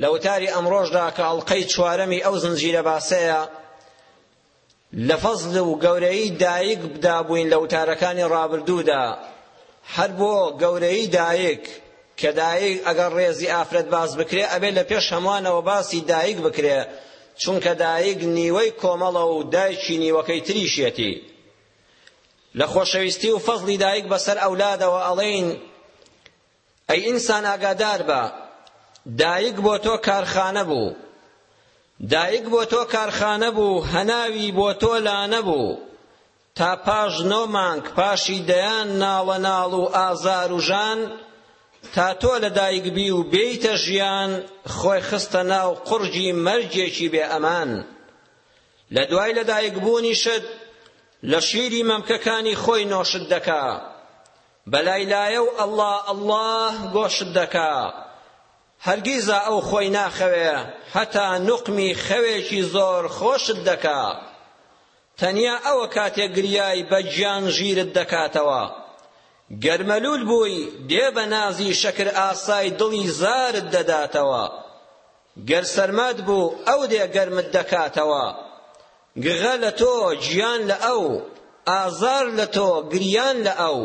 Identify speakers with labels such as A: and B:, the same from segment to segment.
A: لە وتاری ئەمڕۆشدا کە ئەڵقەی چوارەمی ئەو زنجیرە باسەیە لە فەزل و گەورەیی دایک دابووین لە وتارەکانی ڕابردوودا هەر بۆ گەورەیی دایک کە دایک ئەگەر ڕێزی ئافرەت باس بکرێ ئەبێ لە پێش هەموانەوە باسی دایک بکرێ چونکە دایک نیوەی کۆمەڵە و دایکی نیوەکەی تریشیەتی لە خۆشەویستی و فەزلی دایک بەسەر ئەولادەوە ئەڵێین ئەی ئینسان ئاگادار بە، دایک بۆ تۆ کارخانە بوو، دایک بۆ تۆ کارخانە بوو، هەناوی بۆ تۆ لانە بوو، تا پاش نۆ مانگ پاشی دەیان ناڵە ناڵ و ئازار و ژان، تا تۆ لە دایک بی و بێیتە ژیان، خۆی خستە ناو قوڕگی مەرگێکی بێ ئەمان. لە دوای لە دایک بوونیشت، لە شیری مەمکەکانی خۆی نۆشت دەکا. بە لایلایە و اللە اللە گۆشت دەکا هەرگیزا ئەو خۆی ناخەوێ هەتا نوقمی خەوێکی زۆر خۆشت دەکا تەنیا ئەوە کاتێ گریای بە گیان ژیرت دەکاتەوە گەر مەلول بووی دێ بە نازی شەکر ئاسای دڵی زارت دەداتەوە گەر سەرمات بوو ئەو دێ گەرمت دەکاتەوە گغە لە تۆ گیان لە ئەو ئازار لە تۆ گریان لە ئەو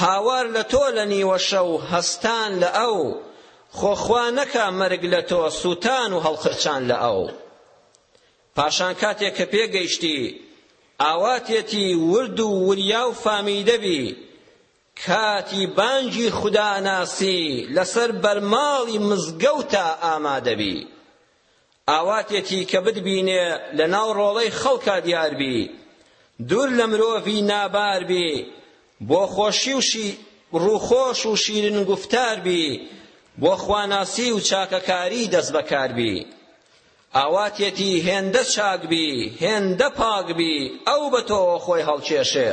A: هاوار لە تۆ لە نیوە شەو هەستان لە ئەو خۆ خوا نەکا مەرگ لە تۆ سووتان و هەڵقرچان لە ئەو پاشان کاتێک کە پێگەیشتی ئاواتێتی ورد و وریا و فامیدەبی کاتی بانگی خوداناسی لەسەر بەرماڵی مزگەوتا ئامادەبی ئاواتێکی کە بتبینێ لە ناو ڕۆڵەی خەڵکا دیار بی دوور لە مرۆڤی نابار بی بۆ خۆشی و شی ڕووخۆش و شیرن گوفتار بی بۆ خواناسی و چاکەکاری دەست بەکار بی ئاواتێتی هێندە چاک بی هێندە پاک بی ئەو بە تۆوە خۆی هەڵکێشێ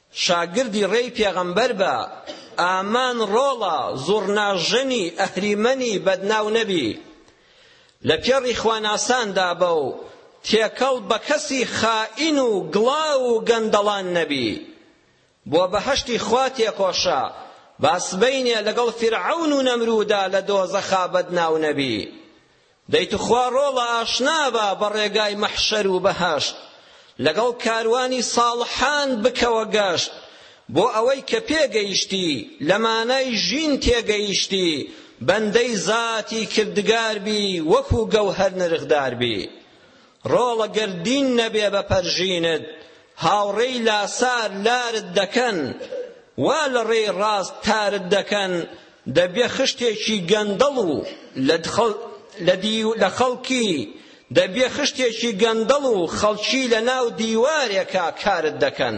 A: شاگردی ڕێی پێغەمبەر بە ئامان ڕۆڵە زوڕنا ژەنی ئەهریمەنی بەدناو نەبی لە پێڕی خواناسان دابە و تێکەڵ بە کەسی خائین و گڵاو و گەندەڵان نەبی بۆ بەهەشتی خوا تێکۆشە با سبەینێ لەگەڵ فیرعەون و نەمرودا لە دۆزەخا بەدناو نەبی دەی توخوا ڕۆڵە ئاشنا بە بە ڕێگای مەحشەر و بەهەشت لەگەڵ کاروانی ساڵحان بکەوە گەشت بۆ ئەوەی کە پێگەیشتی لە مانای ژین تێگەیشتی بەندەی زاتی کردگار بی وەکو گەوهەر نرخدار بی ڕۆڵە گەر دین نەبێ بە پەرژینت هاوڕێی لاسار لارت دەکەن وا لە ڕێی ڕاست تارت دەکەن دەبێ خشتێکی گەندەڵ و لە خەڵکی دەبێ خشتێکی گەندەڵ و خەڵکی لە ناو دیوارێکا کارت دەکەن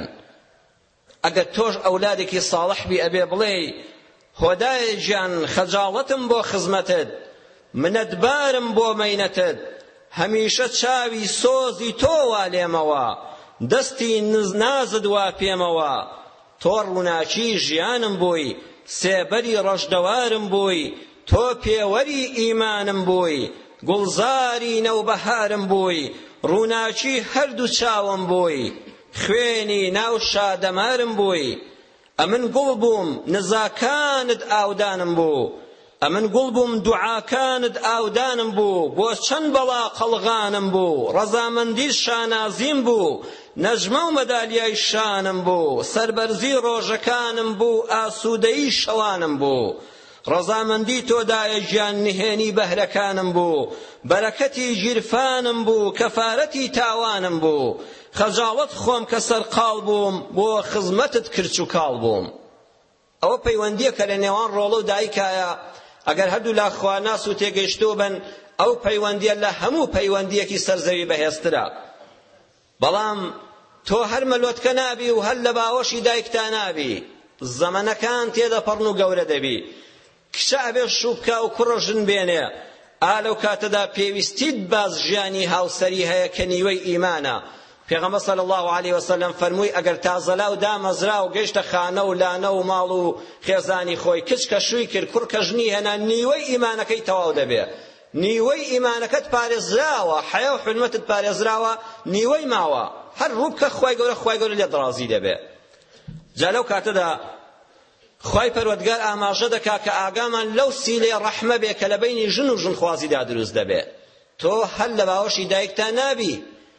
A: ئەگەر تۆش ئەولادێکی ساڵح بی ئەبێ بڵێی خودایە گیان خەجاڵەتم بۆ خزمەتت منەتبارم بۆ مەینەتت هەمیشە چاوی سۆزی تۆ وا لێمەوە دەستی نازت وا پێمەوە تۆ ڕووناکی ژیانم بووی سێبەری ڕەشدەوارم بووی تۆ پێوەری ئیمانم بووی گوڵزاری نەوبەهارم بووی ڕووناکی هەردوو چاوم بووی خوێنی ناو شادەمارم بووی ئەمن گوڵ بووم نزاکانت ئاودانم بوو ئەمن گوڵ بووم دوعاکانت ئاودانم بوو بۆ چەند بەڵا قەڵغانم بوو ڕەزامەندی شانازیم بوو نەجمە و مەدالیای شانم بوو سەربەرزی ڕۆژەکانم بوو ئاسوودەیی شەوانم بوو ڕەزامەندی تۆ دایە گیان نهێنی بەهرەکانم بوو بەرەکەتی گیرفانم بوو کەفارەتی تاوانم بوو خەجاڵەت خۆم کە سەرقاڵ بووم بۆ خزمەتت کرچ و کاڵ بووم ئەوە پەیوەندیەکە لە نێوان ڕۆڵە و دایکایە ئەگەر هەردوو لا خواناس و تێگەیشتوو بن ئەو پەیوەندیە لە هەموو پەیوەندیەکی سەر زەوی بەهێزترە بەڵام تۆ هەر مەلۆتکە نابی و هەر لە باوەشی دایکتا نابی زەمەنەکان تێدەپەڕن و گەورە دەبی کچە ئەبێ شوو بکا و کوڕە ژن بێنێ ئا لەو کاتەدا پێویستیت باز ژیانی هاوسەری هەیە کە نیوەی ئیمانە پێغەمبەر صلی الله علیه وسلم فەرمووی ئەگەر تازەلا و دامەزرا و گەیشتە خانە و لانە و ماڵ و خێزانی خۆی کچ کە شووی کرد کوڕ کە ژنی هێنا نیوەی ئیمانەکەی تەواو دەبێ نیوەی ئیمانەکەت پارێزراوە حەیا و حورمەتت پارێزراوە نیوەی ماوە هەر ڕوو بکە خوای گەورە خوای گەورە لێت ڕازی دەبێ جا لەو کاتەدا خوای پەروەردگار ئاماژە دەکا کە ئاگامان لەو سیلێ ڕەحمە بێ کە لە بینی ژن و ژنخوازیدا دروست دەبێ تۆ هەر لە باوەشی دایکتا نابی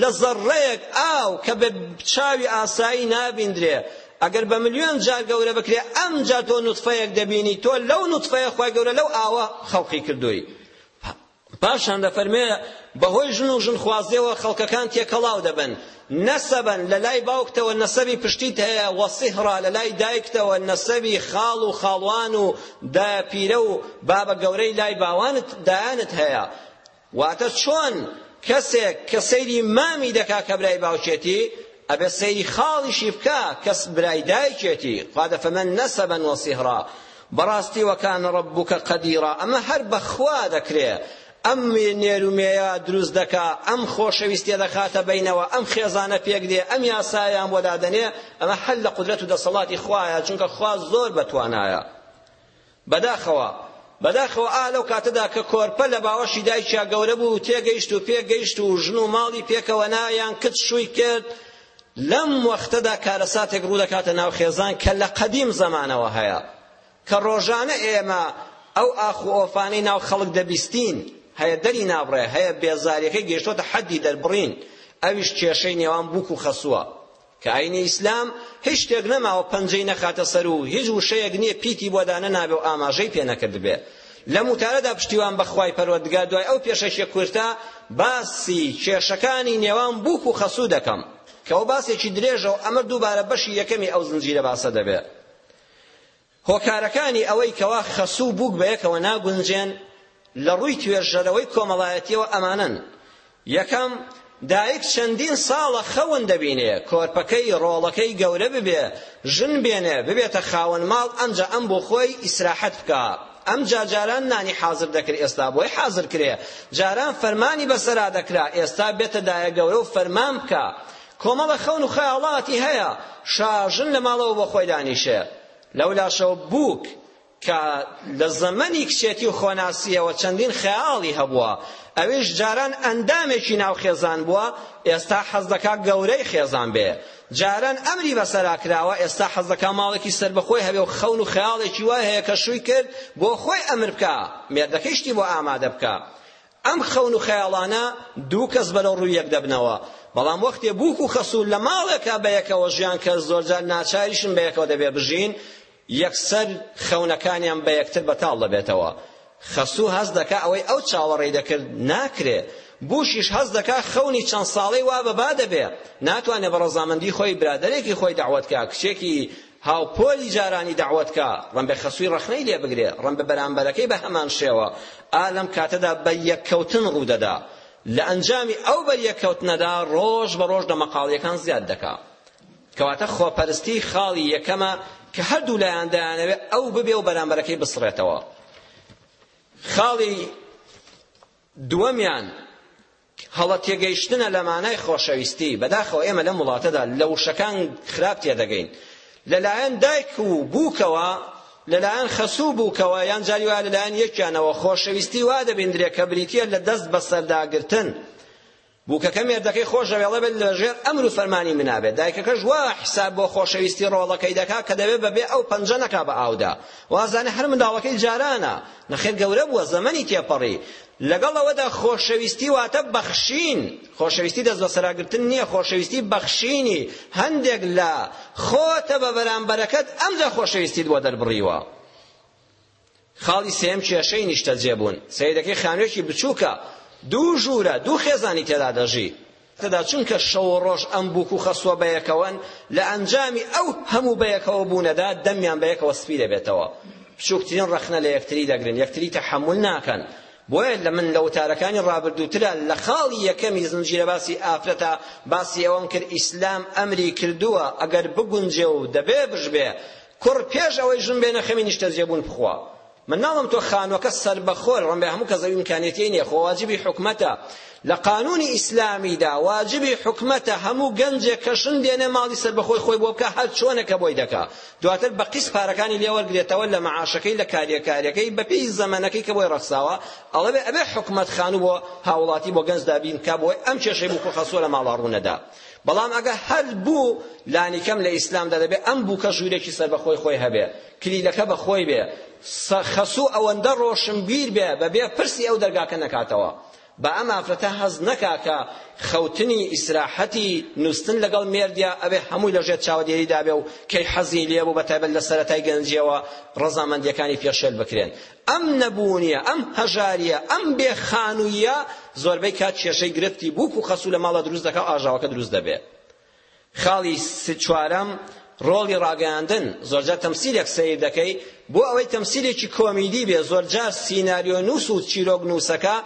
A: لە زەڕڕەیەک ئاو کە بە چاوی ئاسایی نابیندرێ ئەگەر بە ملیۆن جار گەورە بکرێ ئەمجا تۆ نوتفەیەک دەبینی تۆ لەو نوتفەیە خوای گەورە لەو ئاوە خەڵقی کردووی پاشان دەفەرمێ بەهۆی ژن و ژنخوازیەوە خەڵکەکان تێکەڵاو دەبن نەسەبەن لە لای باوکتەوە نەسەبی پشتیت هەیە وە سیهڕا لە لای دایکتەوە نەسەبی خاڵ و خاڵوان و داپیرە و بابە گەورەی لای باوانت دایانت هەیە واتە چۆن کەسێک کە سەیری مامی دەکا کە برای باوکێتی ئەبێ سەیری خاڵیشی بکا کە برای دایکێتی قادە فەمەن نەسەبەن وەسیهرا بەڕاستی وەکان ڕبووکە قەدیرا ئەمە هەر بەخوا دەکرێ ئەم نێرومێیە دروست دەکا ئەم خۆشەویستیە دەخاتە بینەوە ئەم خێزانە پێک دێ ئەم یاسایان بۆ دادەنێ ئەمە حل لە قدرەت و دەسەڵاتی خوایە چونکە خوا زۆر بەتوانایە بەداخەوە بەداخەوە ئاه لەو کاتەدا کە کۆرپە لە باوەشی دایکیا گەورە بوو و تێگەیشت و پێک گەیشت و ژن و ماڵی پێکەوە نا یان کچ شووی کرد لەم وەختەدا کارەساتێک ڕوو دەکاتە ناو خێزان کە لە قەدیم زەمانەوە هەیە کە ڕۆژانە ئێمە ئەو ئاخ و ئۆفانەی ناو خەڵک دەبیستین هەیە دەری نابڕێ هەیە بێزاریەکەی گەیشتۆتە حەدی دەربڕین ئەویش کێشەی نێوان بووک و خەسووە کە ئاینی ئیسلام هیچ شتێک نەماوە پەنجەی نەخاتە سەر و هیچ وشەیەک نیە پیتی بۆ دانەنابێ و ئاماژەی پێ نەکردبێ لەم وتارەدا پشتیوان بە خوای پەروەردگار دوای ئەو پێشەکیە کورتە باسی کێشەکانی نێوان بووک و خەسوو دەکەم کەوە باسێکی درێژە و ئەمە دووبارە بەشی یەکەمی ئەو زنجیرە باسە دەبێ هۆکارەکانی ئەوەی کەوا خەسو و بووک بەیەکەوە ناگونجێن لە ڕووی توێژەرەوەی کۆمەڵایەتیەوە ئەمانەن، یەکەم، دایک چەندین ساڵە خەون دەبینێ، کۆرپەکەی، ڕۆڵەکەی، گەورە ببێ، ژن بێنێ، ببێتە خاوەن ماڵ، ئەمجا ئەم بۆ خۆی ئیسراحەت بکا، ئەمجا جاران نانی حازر دەکرد ئێستا بۆی حازر کرێ، جاران فەرمانی بەسەرا دەکرا ئێستا بێتە دایەگەورە و فەرمان بکا، کۆمەڵە خەون و خەیاڵاتی هەیە شاژن لە ماڵەوە بۆ خۆی دانیشێ لەولاشەوە بووک کە لە زەمەنی کچێتی و خۆناسیەوە چەندین خەیاڵی هەبووە ئەویش جاران ئەندامێکی ناو خێزان بووە ئێستا حەز دەکا گەورەی خێزان بێ جاران ئەمری بەسەرا کراوە ئێستا حەز دەکا ماڵێکی سربەخۆی هەبێ و خەون و خەیاڵێکی وای هەیە کە شووی کرد بۆ خۆی ئەمر بکا مێردەکەی شتی بۆ ئامادە بکا ئەم خەون و خەیاڵانە دوو کەس بەرەو ڕووی یەک دەبنەوە، بەڵام وەختێ بووک و خەسوو لە ماڵێکا بە یەکەوە ژیان کە زۆرجار ناچاریشن بە یەکەوە دەبێ بژین، یەکسەر خەونەکانیان بە یەکتر بەتاڵ دەبێتەوە. خەسوو هەست دەکا ئەوەی ئەو چاوەڕێی دەکرد ناکرێ، بووشیش هەست دەکا خەونی چەند ساڵەی وا بە با دەبێ، ناتوانێ بە ڕەزامەندی خۆی برادەرێکی خۆی دەعوەت کا، کچێکی هاوپۆلی جارانی دەعوەتکە، ڕەمبێ خەسووی ڕەخنەی لێ بگرێ، ڕەمبە بەرامبەرەکەی بە هەمان شێوە، ئا لەم کاتەدا بەریەککەوتن ڕوو دەدا. لە ئەنجامی ئەو بەریەککەوتنەدا ڕۆژ بە ڕۆژ دەمەقاڵییەکان زیاد دەکا. کەواتە خۆپەرستیی خاڵی یەکەمە کە هەر دوو لایان دەیانەوێ ئەو ببێ و بەرامبەرەکەی بسڕێتەوە. خاڵی دووەمیان هەڵە تێگەیشتنە لە مانای خۆشەویستی، بەداخەوە ئێمە لەم وڵاتەدا لە وشەکان خراپ تێدەگەین. لەلایەن دایک و بووکەوە، لەلایەن خەسوو بووکەوە، یان جاری وایە لەلایەن یەکیانەوە، خۆشەویستی وا دەبیندرێ کە بریتییە لە دەست بەسەرداگرتن. بووکەکە مێردەکەی خۆش دەوێڵێ بێت لەژێر ئەمر و فەرمانی منابێت دایکەکەش وا حساب بۆ خۆشەویستی ڕۆڵەکەی دەکا کە دەبێت بەبێ ئەو پەنجە نەکا بە ئاودا وازانە هەر منداڵەکەی جارانە نەخێر گەورە بووە زەمەنی تێپەڕی لەگەڵ ئەوەدا خۆشەویستی واتە بەخشین خۆشەویستی دەست بەسەراگرتن نییە خۆشەویستی بەخشینی هەندێک لە خۆتە بە بەرامبەرەکەت ئەمجا خۆشەویستیت بۆ دەربڕیوە خاڵی سێم کێشەی نیشتەجێبوون سیدەکەی خانوێکی بچووکە دوو ژوورە دوو خێزانی تێدا دەژی تدا چونکە شەو و ڕۆژ ئەم بووک و خەسووە بەیەکەوەن لە ئەنجامی ئەو هەموو بەیەکەوە بوونەدا دەمیان بەیەکەوە سپی دەبێتەوە بچووکترین ڕەخنە لە یەکتری دەگرن یەکتری تەحەمول ناکەن بۆیە لە من لە وتارەکانی ڕابردووترا لە خاڵی یەکەمی زنجیرە باسی ئافرەتە باسی ئەوەم کرد ئیسلام ئەمری کردووە ئەگەر بگونجێ و دەبێ بژبێ کوڕ پێش ئەوەی ژن بێنە خەمی نیشتەجێبوون بخوا من ناڵم تۆ خانوەکە سەربەخۆ عمرە هەموو کەس ئەو ئیمکانیەتیەی نیە خۆ واجبی حکومەتە لە قانونی ئیسلامیدا واجبی حکومەتە هەموو گەنجێک کە شن دێنێ ماڵی سەربەخۆی خۆی بۆ بکە هەر چۆنەکە بۆی دەکا دواتر بە قیس پارەکانی لێ وەرگرێتەوە لە معاشەکەی لە کاریەکاریەکەی بەپێی زەمەنەکەی کە بۆی ڕەخساوە ئەڵێ ئەبێ حکومەت خانوو بۆ هاوڵاتی بۆ گەنج دابین کا بۆی ئەم کێشەی بوو خەسوە لە ماڵا ڕوونەدا بەڵام ئەگە هەر بوو لانیکەم لە ئیسلامدا دەبێ ئەم بووکە ژوورێکی سەربەخۆی خۆی هەبێ کلیلەکە بە خۆی بێ خەسوو ئەوەندە ڕۆشنبیر بێ بە بێ پرسی ئەو دەرگاکە نەکاتەوە با ئەم ئافرەتە هەز نەکا کە خەوتنی ئیسراحەتی نووستن لەگەڵ مێردیا ئەوێ هەمووی لە ژێر چاوەدێری دابێ و کەی حەزی لێ بوو بە تایبەت لە سەرەتای گەنجیەوە ڕەزامەندیەکانی پێشێل بکرێن ئەم نەبوونیە ئەم هەژاریە ئەم بێ خانوویە زۆربەی کات کێشەی گرفتی بووک و خەسوو لە ماڵە دروست دەکا و ئاژاوەکە دروست دەبێ خاڵی چوارەم، ڕۆڵی ڕاگەیاندن، زۆرجار تەمسیلێک سەیر دەکەی، بۆ ئەوەی تەمسیلێکی کۆمیدی بێ، زۆرجار سیناریۆنووس و چیرۆکنووسەکە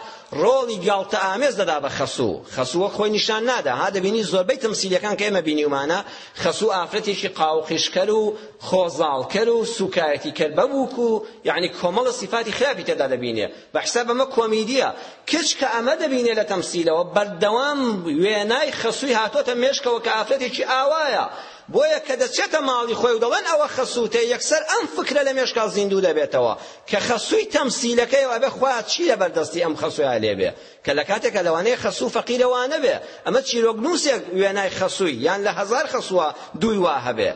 A: ڕۆڵی گاڵتەئامێز دەدا بە خەسوو، خەسوو وەک خۆی نیشان نادا، ها دەبینی زۆربەی تەمسیلەکان کە ئێمە بینیومانە، خەسوو ئافرەتێکی قاوقیژکەر و خۆزاڵکەر و سووکایەتیکەر بە بووک و یەعنی کۆمەڵە سیفاتی خراپی تێدا دەبینێ، بەحساب ئەمە کۆمیدیە کچ کە ئەمە دەبینێ لە تەمسیلەوە بەردەوام وێنای خەسووی هاتۆتە مێشکەوە کە ئافرەتێکی ئاوایە بۆیە کە دەچێتە ماڵی خۆی و دەڵێن ئەوە خەسووتێ یەکسەر ئەم فکرە لە مێشکا زیندوو دەبێتەوە کە خەسووی تەمسیلەکەی و ئەبێ خوا چی لە بەردەستی ئەم خەسوویا لێبێ کە لە کاتێکە لەوانەیە خەسوو فەقیرە وانەبێ ئەمە چیرۆکنووسێک وێنای خەسووی یان لە هەزار خەسووە دووی وا هەبێ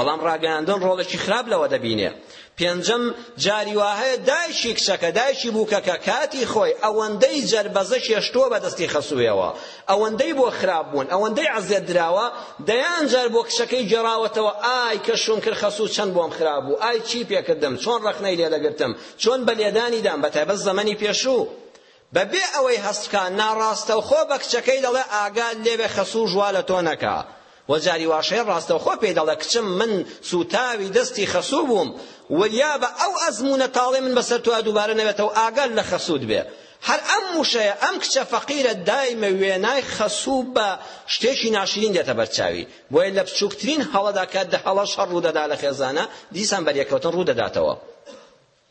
A: بەڵام ڕاگەیاندن ڕۆڵێکی خراپ لەوە دەبینێ پێنجەم جاری واهەیە دایکی کچەکە دایکی بووکەکە کاتی خۆی ئەوەندەی جەربەزە شێشتووە بە دەستی خەسوویەوە ئەوەندەی بۆ خراپ بوون ئەوەندەی عەزێت دراوە دەیان جار بۆ کچەکەی گێڕاوەتەوە ئای کە شوم کرد خەسوو چەند بۆم خراپ بوو ئای چی پێکردم چۆن ڕەخنەی لێدەگرتم چۆن بە لێدانی دام بە تایبەت زەمەنی پێشوو بە بێ ئەوەی هەست بکا ناڕاستەوخۆ بە کچەکەی دەڵێ ئاگات لێ بێ خەسووش وا لە تۆ نەکا و جاری واشەیە ڕاستەوخۆ پێی دەڵێ کچم من سووتاوی دەستی خەسوو بووم وریا بە ئەو ئەزموونە تاڵەی من بەسەر تۆ دووبارە نەبێتەوە ئاگات لە خەسووت بێ هەر ئەم وشەیە ئەم کچە فەقیرە دایمە وێنای خەسوو بە شتێکی ناشرین دێتە بەرچاوی بۆیە لە بچووکترین هەڵەدا کە هەڵەش هەر ڕوو دەدا لە خێزانە دیسان بەریەکەوتن ڕوو دەداتەوە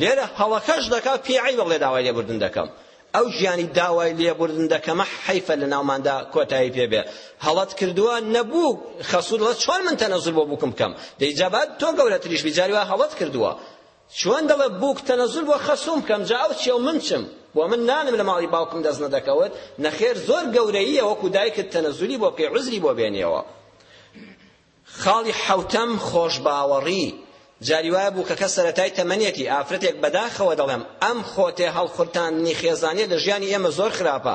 A: لێرە هەڵەکەش دەکا پێی عەیبە بڵێ داوای لێبوردن دەکەم ئەو ژیانی داوای لێبوردن دەکەمە حەیفە لە ناوماندا کۆتایی پێ بێ هەڵەت کردووە نەبوو خەسوود دەڵێ چۆن من تەنەزول بۆ بووکم بکەم دەی جابات تۆ گەورەتریش بی جاری وا هەڵەت کردووە چۆن دەڵێ بووک تەنەزول بۆ خەسووم بکەم جا ئەو چێ و من چم بۆ من نانم لە ماڵی باوکم دەست نەدەکەوت نەخێر زۆر گەورەییە وەکو دایکت تەنەزولی بۆ بکەی عزری بۆ بێنیەوە خاڵی حەوتەم، خۆشباوەڕی. جاری وا بوو کە کەس سەرەتای تەمەنیەتی، ئافرەتێک بەداخەوە دەڵێم، ئەم خۆتێهەڵقورتاندنی خێزانیە لە ژیانی ئێمە زۆر خراپە،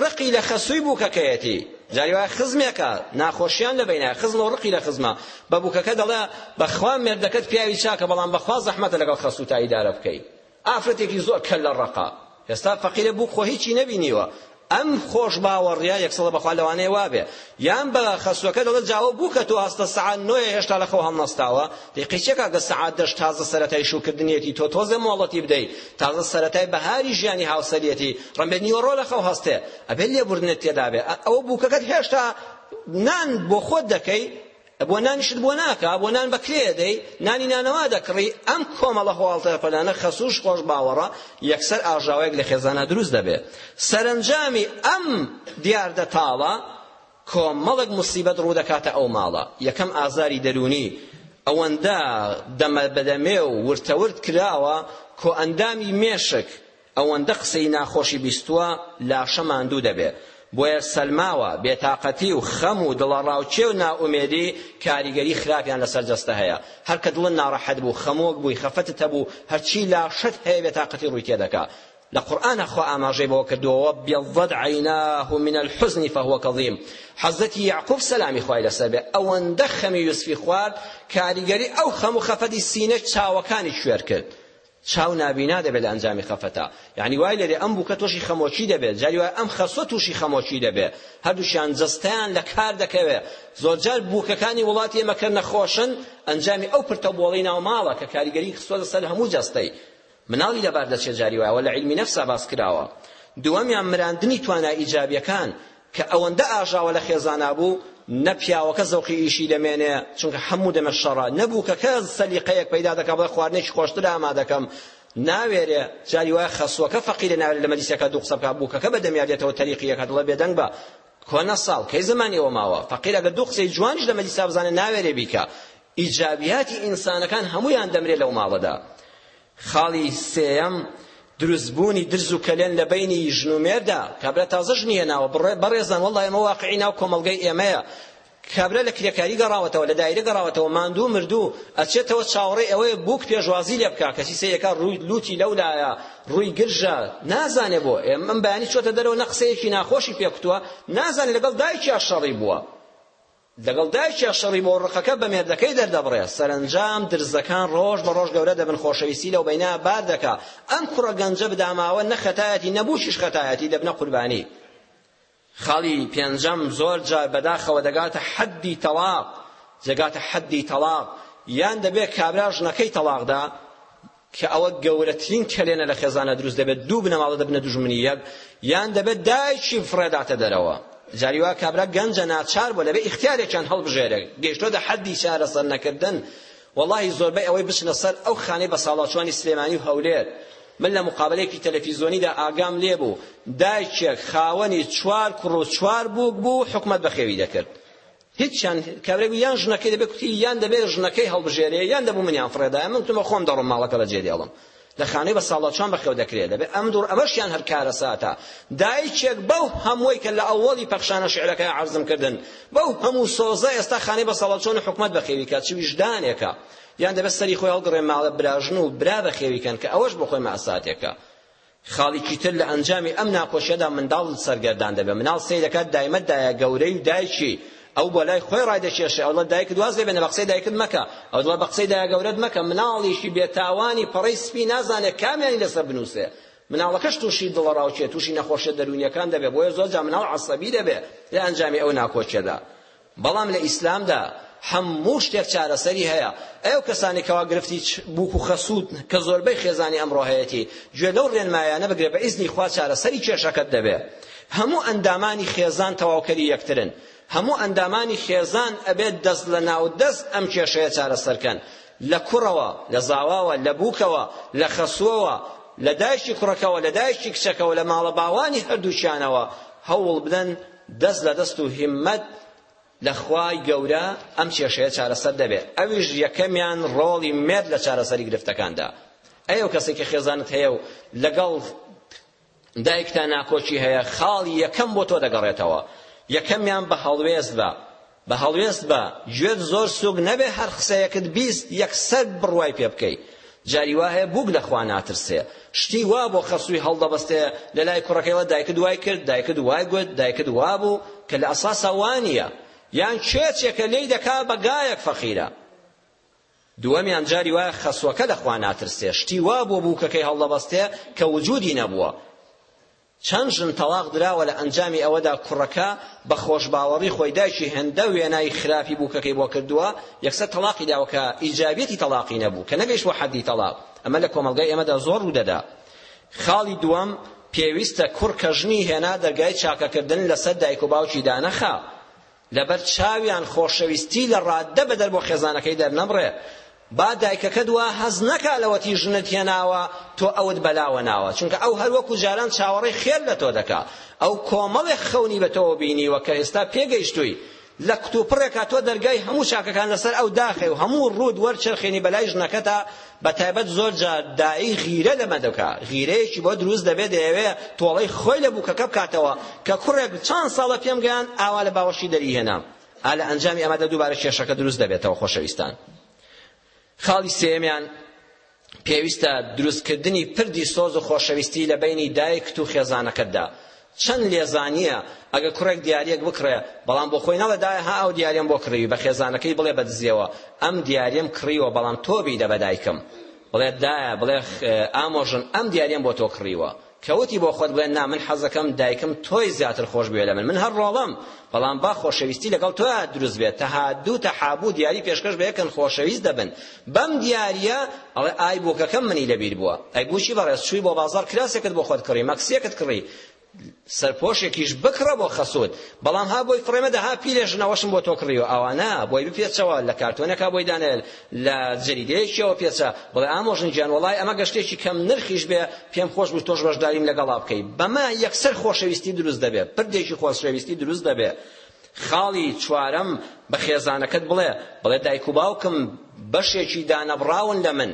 A: ڕقی لە خەسووی بووکەکەیەتی. جاری وایە خزمێکە، ناخۆشیان لە بەینایە، خزمە و ڕقی لە خزمە. بە بووکەکە دەڵێ، بەخوا مێردەکەت پیاوی چاکە، بەڵام بەخوا زەحمەتە لەگەڵ خەسووتا ئیدارە بکەی. ئافرەتێکی زۆر کەللە ڕەقە ئێستا فەقیرە بوو خۆ هیچی نەبینیوە ئەم خۆش باوەڕیە یەک سەدە بەخوا لەوانەیە وابێ یان بە خەسوەکە دەڵێت جاوە بوو کە تۆ هەستە سەعات نۆیە هێشتا لە خەو هەڵنەستاوە دەیقی چیە کاکە سەعات دەشت تازە سەرەتای شوکردنیەتی تۆ تۆزێ مۆڵەتی بدەی تازە سەرەتای بەهاری ژیانی هاوسەریەتی ڕەمبێ نیوەڕۆ لە خەو هەستێ ئەبێ لێبوردنت تێدابێ ئەوە بووکەکەت هێشتا نان بۆ خۆت دەکەی بۆ نانیشت بۆ ناکا بۆ نان بەکرێ دەی نانی نانەوا دەکڕی ئەم کۆمەڵە هۆڵتەپەلانە خەسوش خۆش باوەڕە یەکسەر ئاژاوەیەک لە خێزانە دروست دەبێت سەرەنجامی ئەم دیاردە تاڵە کۆمەڵک مصیبەت ڕوو دەکاتە ئەو ماڵە یەکەم ئازاری دەروونی ئەوەندە دەمە بەدەمێ و ورتەورت کراوە کۆ ئەندامی مێشک ئەوەندە قسەی ناخۆشی بیستووە لاشە ماندوو دەبێ بۆیە سەلماوە بێتاقەتی و خەم و دڵەڕاوکێ و نائومێدی کاریگەری خراپیان لەسەر جەستە هەیە هەر کە دڵت ناڕەحەت بوو خەمۆک بووی خەفەتت هەبوو هەرچی لاشەت هەیە بێتاقەتی ڕووی تێدەکا لە قورئانا خوا ئاماژەی بەوە کردووە وابیضت عیناه من الحزن فهو کظیم حەزرەتی یعقوب سەلامی خوای لەسەر بێ ئەوەندە خەمی یوسفی خوارد کاریگەری ئەو خەم و خەفەتی سینە چاوەکانی شوێر کرد چاو نابینا دەبێت لە ئەنجامی خەفەتا یعنی وای لێدێ ئەم بووکە تۆشی خەمۆکی دەبێت جاری وای ئەم خەسوە تووشی خەمۆکی دەبێت هەردووشیان جەستەیان لە کار دەکەوێت زۆرجار بووکەکانی وڵاتی ئێمە کە نەخۆشن ئەنجامی ئەو پرتە بۆڵی ناو ماڵە کە کاریگەری خستوە لەسەر هەموو جەستەی مناڵی لەبار دەچێت جاری وایەوە لە علمی نەفسا باس کراوە دووەمیان مراندنی توانا ئیجابیەکان کە ئەوەندە ئاژاوە لە خێزانا بوو نە پیاوەکە زەوقی ئیشی دەمێنێ چونکە هەموو دەمێ شەڕە نە بووکەکە سەلیقەیەک پەیدا دەکا بڵێ خواردنێکی خۆشتر ئامادەکەم ناوێرێ جاری وایە خەسوەکە فەقیرە ناوێرێ لە مەلیسەکە دوو قسە بکا بووکەکە بە دەمیا دێتەوە تەریقی یەکە دڵە بێدەنگ بە کۆنە ساڵ کەی زمانی ئەوە ماوە فەقیر ئەگە دوو قسەی جوانیش لە مەلیسا بزانێ ناوێرێ بیکا ئیجابیاتی ئینسانەکان هەموویان دەمرێ لەو ماڵەدا خاڵی سێیەم، دروستبوونی درز و کەلێن لە بەینی ژن و مێردا، کابرا تازە ژنی هێناوە، بەڕێزان وەڵڵا ئەمە واقعی ناو کۆمەڵگەی ئێمەیە، کابرا لە کرێکاری گەڕاوەتەوە لە دایرە گەڕاوەتەوە ماندوو مردوو ئەچێتەوە چاوەڕێی ئەوەیە بووک پێشوازی لێ بکا کەچی سەیەکە ڕووی لوتی لەولایە ڕووی گرژە نازانێ بۆ ئەم بەیانی چۆتە دەرەوە نە قسەیەکی ناخۆشی پێکوتووە نازانێ لەگەڵ دایکیا شەڕی بووە لەگەڵ دایکیا شەڕی بۆ ڕقەکە بە مێردەکەی دەردەبڕێ سەرەنجام درزەکان ڕۆژ بە ڕۆژ گەورە دەبن خۆشەویستی لەو بەینا بار دەکا ئەم کوڕە گەنجە بداماوە نە خەتایەتی نە بووکیش خەتایەتی دەبنە قوربانی خاڵی پێنجەم زۆر جار بەداخەوە دەگاتە حەدی تەڵاق دەگاتە حەدی تەڵاق یان دەبێت کابرا ژنەکەی تەڵاقدا کە ئەوە گەورەترین کەلێنە لە خێزانە دروست دەبێت دوو بنەماڵە دەبنە دوژمنی یەک یان دەبێت دایکی بفڕێداتە دەرەوە جاری وا کابرا گەنجە ناچار بووە دەبێت ئیختیارێکیان هەڵبژێرێت گەیشتۆتە حەدی چارەسەر نەکردن واللهی زۆربەی ئەوەی بچنە سەر ئەو خانەی بە ساڵاچوانی سلێمانی و هەولێر من لە مقابلەیەکی تەلەفیزۆنیدا ئاگام لێ بوو دایکێک خاوەنی چوار کوڕ و چوار بووک بوو حکومەت بەخێوی دەکرد هیچیان کابرای گوت یان ژنەکەی دەبێ کوتی یان دەبێ ژنەکەی هەڵبژێرێ یان دەبوو منیان فڕێدایە من وتم خۆم دەڕۆم ماڵەکە بەجێ دێڵم لە خانەی بە ساڵاچان بەخێو دەکرێت دەبێ ئەم دوڕ ئەمەشیان هەر کارەساتە دایکێک بەو هەمووی کە لە ئەوەڵی پەخشانە شعرەکەی عەرزم کردن بەو هەموو سۆزە ئێستا خانەی بە ساڵاچان و حکومەت بەخێوی کات چ ویژدانێکە یان دەبێت سەری خۆی هەڵگڕێ ماڵە براژن و برا بەخێوی کەن کە ئەوەش بۆ خۆی مەساتێکە خاڵیکی تر لە ئەنجامی ئەم ناخۆشیەدا منداڵ سەرگەردان دەبێت مناڵ سەی دەکات دایمە دایە گەورەی و دایکی ئەو بۆ لای خۆی ڕای دەکێشێ ئەو دەڵێت دایکت واز لێبێنە بە قسەی دایکت مەکە ئەو دەڵێت بە قسەی دایە گەورەت مەکە مناڵیشی بێتاوانی پەڕەی سپی نازانێت کامیانی لەسەر بنووسێ مناڵەکەش تووشی دڵەڕاوکێ تووشی نەخۆشیە دەروونیەکان دەبێت بۆیە زۆر جا مناڵ عەسەبی دەبێت لە ئەنجامی ئەو ناکۆکیەدا بەڵام لە ئیسلامدا هەموو شتێک چارەسەری هەیە ئەو کەسانی کەوا گرفتی بووک و خەسووت کە زۆربەی خێزانی ئەمڕۆ هەیەتی گوێ لەو ڕێنمایانە بگرێ بە ئیزنی خوا چارەسەری کێشەکەت دەبێ هەموو ئەندامانی خێزان تەواوکەری یەکترن هەموو ئەندامانی خێزان ئەبێت دەست لە ناو دەست ئەم کێشەیە چارەسەرکەن لە کوڕەوە لە زاواوە لە بووکەوە لە خەسووەوە لە دایکی کوڕەکەوە لە دایکی کچەکەوە لە ماڵە باوانی هەردووچیانەوە هەوڵ بدەن دەست لە دەست و هیممەت لە خوای گەورە ئەم کێشەیە چارەسەر دەبێ ئەویش یەکەمیان ڕۆڵی مێرد لە چارەسەری گرفتەکاندا ئەی ئەو کەسێکی خێزانت هەیە و لەگەڵ دایکتا ناکۆکی هەیە خاڵی یەکەم بۆ تۆ دەگەڕێتەوە یەکەمیان بە هەڵوێست بە بە هەڵوێست بە گوێت زۆر سوک نەبێ هەر قسەیەکت بیست یەکسەر بڕوای پێ بکەی جاری وا هەیە بوک لە خوا ناترسێ شتی وا بۆ خەسوی هەڵدەبەستێ لە لای کوڕەکەیڵە دایکت وای کرد دایکت وای گوت دایکت وا بوو کە لە ئەساسا وا نییە یان کێچێکە لێی دەکا بە گایەک فەقیرە دووەمیان جاری وایە خەسوەکە لە خوا ناترسێ شتی وا بۆ بووکەکەی هەڵدەبەستێ کە وجودی نەبووە چەند ژن تەڵاق دراوە لە ئەنجامی ئەوەدا کوڕەکە بە خۆشباوەڕی خۆی دایکی هێندە وێنای خراپی بووکەکەی بۆ کردووە یەکسەر تەڵاقی داوە کە ئیجابیەتی تەڵاقی نەبوو کە نەگەیشتوە حەدی تەڵاق ئەمە لە کۆمەڵگای ئێمەدا زۆر ڕوودەدا خاڵی دووەم پێویستە کوڕ کە ژنی هێنا دەرگای چاکەکردن لەسەر دایک و باوکی دانەخا لەبەر چاویان خۆشەویستی لە ڕاددە بەدەر بۆ خێزانەکەی دەرنەبڕێ، با دایکەکەت وا هەست نەکا لەوەتی ژنت هێناوە تۆ ئەوت بەلاوە ناوە، چونکە ئەو هەر وەکو جاران چاوەڕێی خێر لە تۆ دەکا، ئەو کۆمەڵێک خەونی بە تۆوە بینیوە کە ئێستا پێگەیشتووی، لە کتوپڕێکا تۆ دەرگای هەموو چاکەکان لەسەر ئەو داخەی و هەموو ڕووت وەرچەرخێنی بەلای ژنەکەتا بە تایبەت زۆر جار داعی غیرە لەمە دەکا غیرەیەکی بۆ دروست دەبێت دەیەوێ تۆڵەی خۆی لە بووکەکە بکاتەوە کە کوڕێک چەند ساڵە پێم گەیان ئاوا لە باوەشی دەریهێنام ئا لە ئەنجامی ئەمەدا دووبارە کێشەکە دروست دەبێتەوە خۆشەویستان خاڵی سێمیان پێویستە دروستکردنی پردی سۆز و خۆشەویستی لە بینی دایکت و خێزانەکەتدا چەند لێزانییە ئەگەر کوڕێک دیارییەک بکڕێ، بەڵام بۆ خۆی نەڵێ دایە ها ئەو دیاریەم بۆ کڕیوی، بە خێزانەکەی بڵێ بە دزییەوە ئەم دیاریەم کڕیوە بەڵام تۆ بیدە بە دایکم، بڵێ دایە، بڵێ ئامۆژن ئەم دیاریەم بۆ تۆ کڕیوە، کەوتی بۆ خۆت بڵێ نا من حەزەکەم دایکم تۆی زیاتر خۆش بوێ لە من، من هەر ڕۆڵەم، بەڵام با خۆشەویستی لەگەڵ تۆیا دروست بێت، تەهادو تەحابو دیاری پێشکەش بە یەک کەن خۆشەویست دەبن، بەم دیاریە ئەڵێ ئای بۆکەکەم منی لەبیر بووە ئەی بوچی بەڕێز چووی بۆ بازار کراسێکت بۆ خۆت کڕی مەکسێکت کڕی سەرپۆشێکیش بکڕە بۆ خەسوود بەڵام ها بۆی کڕێمە دەها پیرێ ژنەوەشم بۆ تۆ کڕیوە ئەوانە بۆی بپێچەوە لە کارتۆنێکا بۆی دانێل لە جەریدەیەکیەوە پێچە بڵێ ئامۆژن گیان وڵای ئەمە گەشتێکی کەم نرخیش بێ پێم خۆش بوو تۆش بەشداریم لەگەڵا بکەی بەمە یەکسەر خۆشەویستی دروست دەبێ پردێکی خۆشەویستی دروست دەبێ خاڵی چوارەم، بە خێزانەکەت بڵێ، بڵێ دایک و باوکم بەشێکی دانەبڕاون لە من،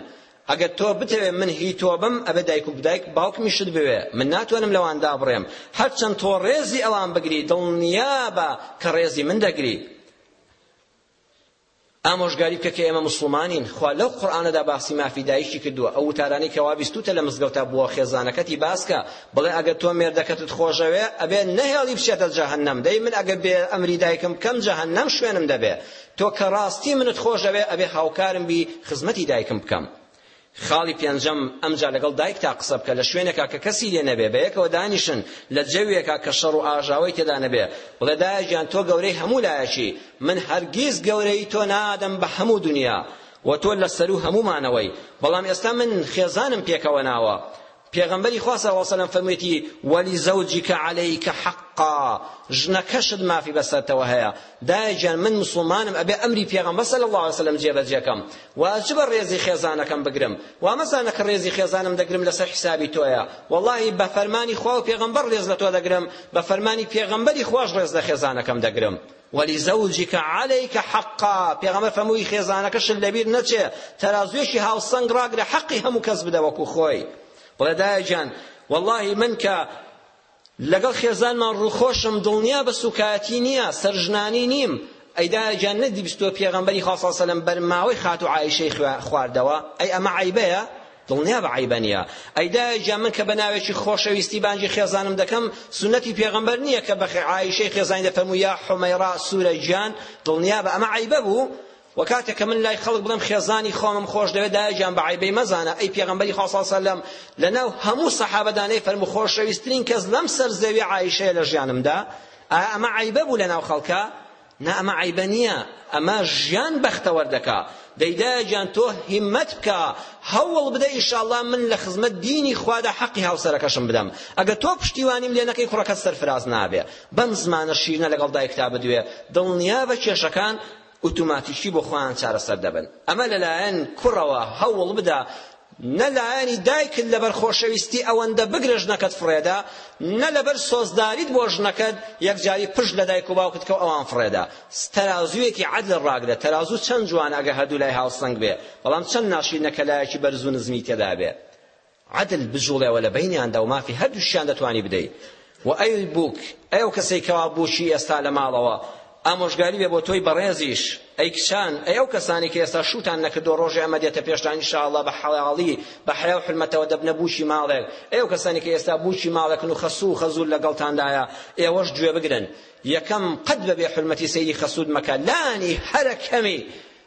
A: ئەگەر تۆ بتەوێ من هی تۆ بم، ئەبێ دایک و دایک باوکمی شت بوێ، من ناتوانم لەوان دابڕێم، هەرچەند تۆ ڕێزی ئەوان بگری، دڵنیابە کە ڕێزی من دەگری. ئامۆژگاری بکە کە ئێمە موسڵمانین خوا لەو قورئانەدا باسی مافی دایکی کردووە ئەو وتارانەی کە وابیستوتە لە مزگەوتا بووە خێزانەکەتی باسکە بڵێ ئەگەر تۆ مێردەکەتت خۆشەوێ ئەبێ نەهێڵی بچێتە جەهەنەم دەی من ئەگەر بێ ئەمری دایکم بکەم جەهەنەم شوێنم دەبێ تۆ کە ڕاستی منت خۆشەوێ ئەبێ هاوکارم بی خزمەتی دایکم بکەم خاڵی پێنجەم، ئەمجا لەگەڵ دایکتا قسە بکە لە شوێنێکا کە کەسی لێ نەبێ، بەیەکەوە دانیشن لە جەوێکا کە شەڕ و ئاژاوەی تێدا نەبێ، بڵێ دایە گیان تۆ گەورەی هەموو لایەکی، من هەرگیز گەورەیی تۆ نادەم بە هەموو دونیا، وە تۆ لەسەروو هەموومانەوەی، بەڵام ئێستا من خێزانم پێکەوە ناوە، پێغەمبەری خوا صلی اللە علیە و سلم فەرموویەتی، ولزوجک علیک حقا، ژنەکەشت مافی بەسەرتەوە هەیە، دایە گیان من موسڵمانم ئەبێ ئەمری پێغەمبەر صلی اللە علیە و سلم جێبەجێ کەم و ئەچبە ڕێزی خێزانەکەم بگرم، وا مەزانە کە ڕێزی خێزانم دەگرم لەسەر حیسابی تۆیە، وەڵاهی بە فەرمانی خوا و پێغەمبەر ڕێز لە تۆ دەگرم، بە فەرمانی پێغەمبەری خواش ڕێز لە خێزانەکەم دەگرم. ولزوجک علیک حقا پێغەمبەر فەرمووی خێزانەکەشت لەبیر نەچێ تەرازوێکی هاوسەنگ ڕاگرە حەقی هەموو کەس بدە وەکو خۆی بڵێ دایە گیان واللهی من کە لەگەڵ خێزانمان ڕووخۆشم دڵنیا بە سوکایەتی نییە سەرژنانی نیم ئەی دایە گیان نەدیبستۆ پێغەمبەری خوا صلی الله علیه و سلم بەرماوەی خاتو عائشەی خواردەوە ئەی ئەمە عیبەیە دڵنیابە عەیبە نیە. ئەی دایە گیان من کە بە ناوێکی خۆشەویستی بانگی خێزانم دەکەم سوننەتی پێغەمبەر نیە کە بە عائیشەی خێزانی دەفەرموو یا حومەیڕا سورە گیان دڵنیابە ئەمە عەیبە بوو وە کاتێک کە من لای خەڵک بڵێم خێزانی خۆمم خۆش دەوێت دایە گیان بە عەیبەی مەزانە ئەی پێغەمبەری خوا صلی سەلەم لە ناو هەموو سەحابەدا نەیفەرموو خۆشەویسترین کەس لەم سەر زەوی عائیشەیە لە ژیانمدا ئایا ئەمە عەیبە بوو لە ناو خەڵکە نا ئەمە عەیبە نییە ئەمە ژیان بەختەوەر دەکا دەی دایە گیان تۆ هیممەت بکە هەوڵ بدە ئیشاڵڵا من لە خزمەت دینی خوادا حەقی هاوسەرەکەشم بدەم ئەگە تۆ پشتیوانیم لێ نەکەی کوڕەکەت سەرفراز نابێ بەم زمانە شیرنە لەگەڵ دایکتا بدوێ دڵنیابە کێشەکان ئوتوماتیکی بۆ خۆیان چارەسەر دەبن ئەمە لەلایەن کوڕەوە هەوڵ بدە نە لایەنی دایکت لەبەر خۆشەویستی ئەوەندە بگرە ژنەکەت فڕێدا، نە لەبەر سۆزداریت بۆ ژنەکەت یەکجاری پشت لە دایک و باوکت کەو ئەوان فڕێدا. تەرازوویەکی عەدل ڕاگرە، تەرازوو چەند جوانە ئەگەر هەردوو لای هاوسەنگ بێ، بەڵام چەند ناشرینە کە لایەکی بەرز و نزمی تێدا بێ. عەدل بجوڵێوە لە بەینیاندا و مافی هەردووکیان دەتوانی بدەی. وە ئەی بووک ئەی ئەو کەسەی کەوا بووکی ئێستا لە ماڵەوە ئامۆژگاری بێ بۆ تۆی بەڕێزیش ئەی کچان ئەی ئەو کەسانەی کە ئێستا شووتان نەکردووە ڕۆژێ ئەمە دێتە پێشتان ان شاء اللە بە حەڵاڵی بە حەیا و حورمەتەوە دەبنە بووکی ماڵێک ئەی ئەو کەسانەی کە ئێستا بووکی ماڵێکن و خەسوو و خەزوور لەگەڵتاندایە ئێوەش گوێ بگرن یەکەم قەت بە بێ حورمەتی سەیری خەسوود مەکە لانی هەرە کەمی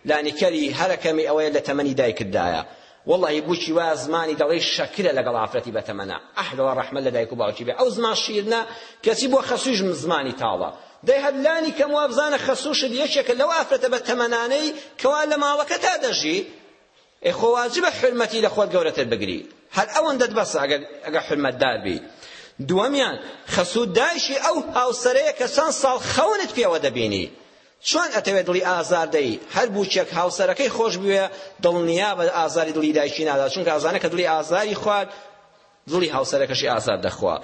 A: لانیکەری هەرە کەمی ئەوەیە لە تەمەنی دایکتدایە وەڵا ی بوکی وایە زمانی دەڵێی شەکرە لەگەڵ ئافرەتی بەتەمەنا ئەح لەوە ڕەحمەت لە دایک و باوکی بێ ئەو زمان شیرنە کەچی بۆ خەسوویش زمانی تاڵە دەی هەر لانی کەم وابزانە خەسووشت یەکێکە لەو ئافرەتە بە تەمەنانەی کەوا لە ماڵەکەتا دەژی ئێ خۆ واجبە حرمەتی لە خۆت گەورەتر بگری هەر ئەوەندەت بەسە ئەگەر ئەگەر حرمەتدار بی دووەمیان خەسوو دایشی ئەو هاوسەرەیە کە چەند ساڵ خەونت پێوە دەبینی چۆن ئەتەوێ دڵی ئازار دەی هەر بووکێک هاوسەرەکەی خۆش بوێ دڵنیابە ئازاری دڵی دایکی نادا چونکە ئازانە کە دڵی ئازاری خوارد دڵی هاوسەرەکەشی ئازار دەخوا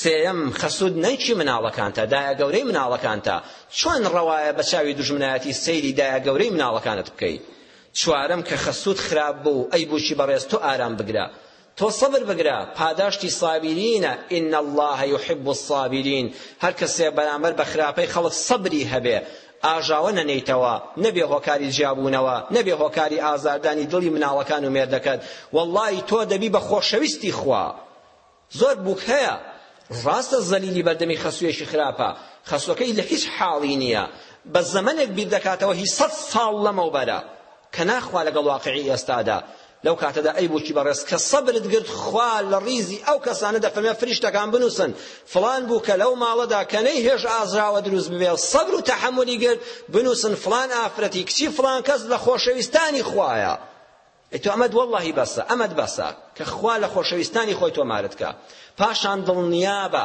A: سێەم خەسوود نەیکی مناڵەکانتە دایە گەورەی مناڵەکانتە چۆن ڕەوایە بە چاوی دوژمنایەتی سەیری دایە گەورەی مناڵەکانت بکەیت چوارەم کە خەسوود خراپ بوو ئەی بووکی بەڕێز تۆ ئارام بگرە تۆ سەبر بگرە پاداشتی صابرینە ان اللە یحب الصابرین هەرکەسێ بەرامبەر بە خراپەی خەڵک سەبری هەبێ ئاژاوە نەنێیتەوە نەبێ هۆکاری جیابوونەوە نەبێ هۆکاری ئازاردانی دڵی مناڵەکان و مێردەکەت وەڵڵاهی تۆ دەبی بە خۆشەویستی خوا زۆر بووک هەیە ڕاستە زەلیلی بەردەمی خەسوویەکی خراپە خەسووەکەی لە هیچ حاڵی نییە بە زەمەنێک بیر دەکاتەوە هی سەد ساڵ لەمەوبەرە کە ناخوا لەگەڵ واقعی ئێستادا لەو کاتەدا ئەی بوکی بەڕێز کە سەبرت گرت خوا لە ڕیزی ئەو کەسانە دەفەرمێ فریشتەکان بنووسن فڵان بوو کە لەو ماڵەدا کە نەی هێژ ئازراوە دروست ببێ و سەبر و تەحەمولی گرت بنووسن فڵان ئافرەتی کچی فڵان کەس لە خۆشەویستانی خوایە ئەیتۆ ئەمەد وەڵڵاهی بەسە ئەمەد بەسە کە خوا لە خۆشەویستانی خۆی تۆمارت کە پاشان دڵنیابە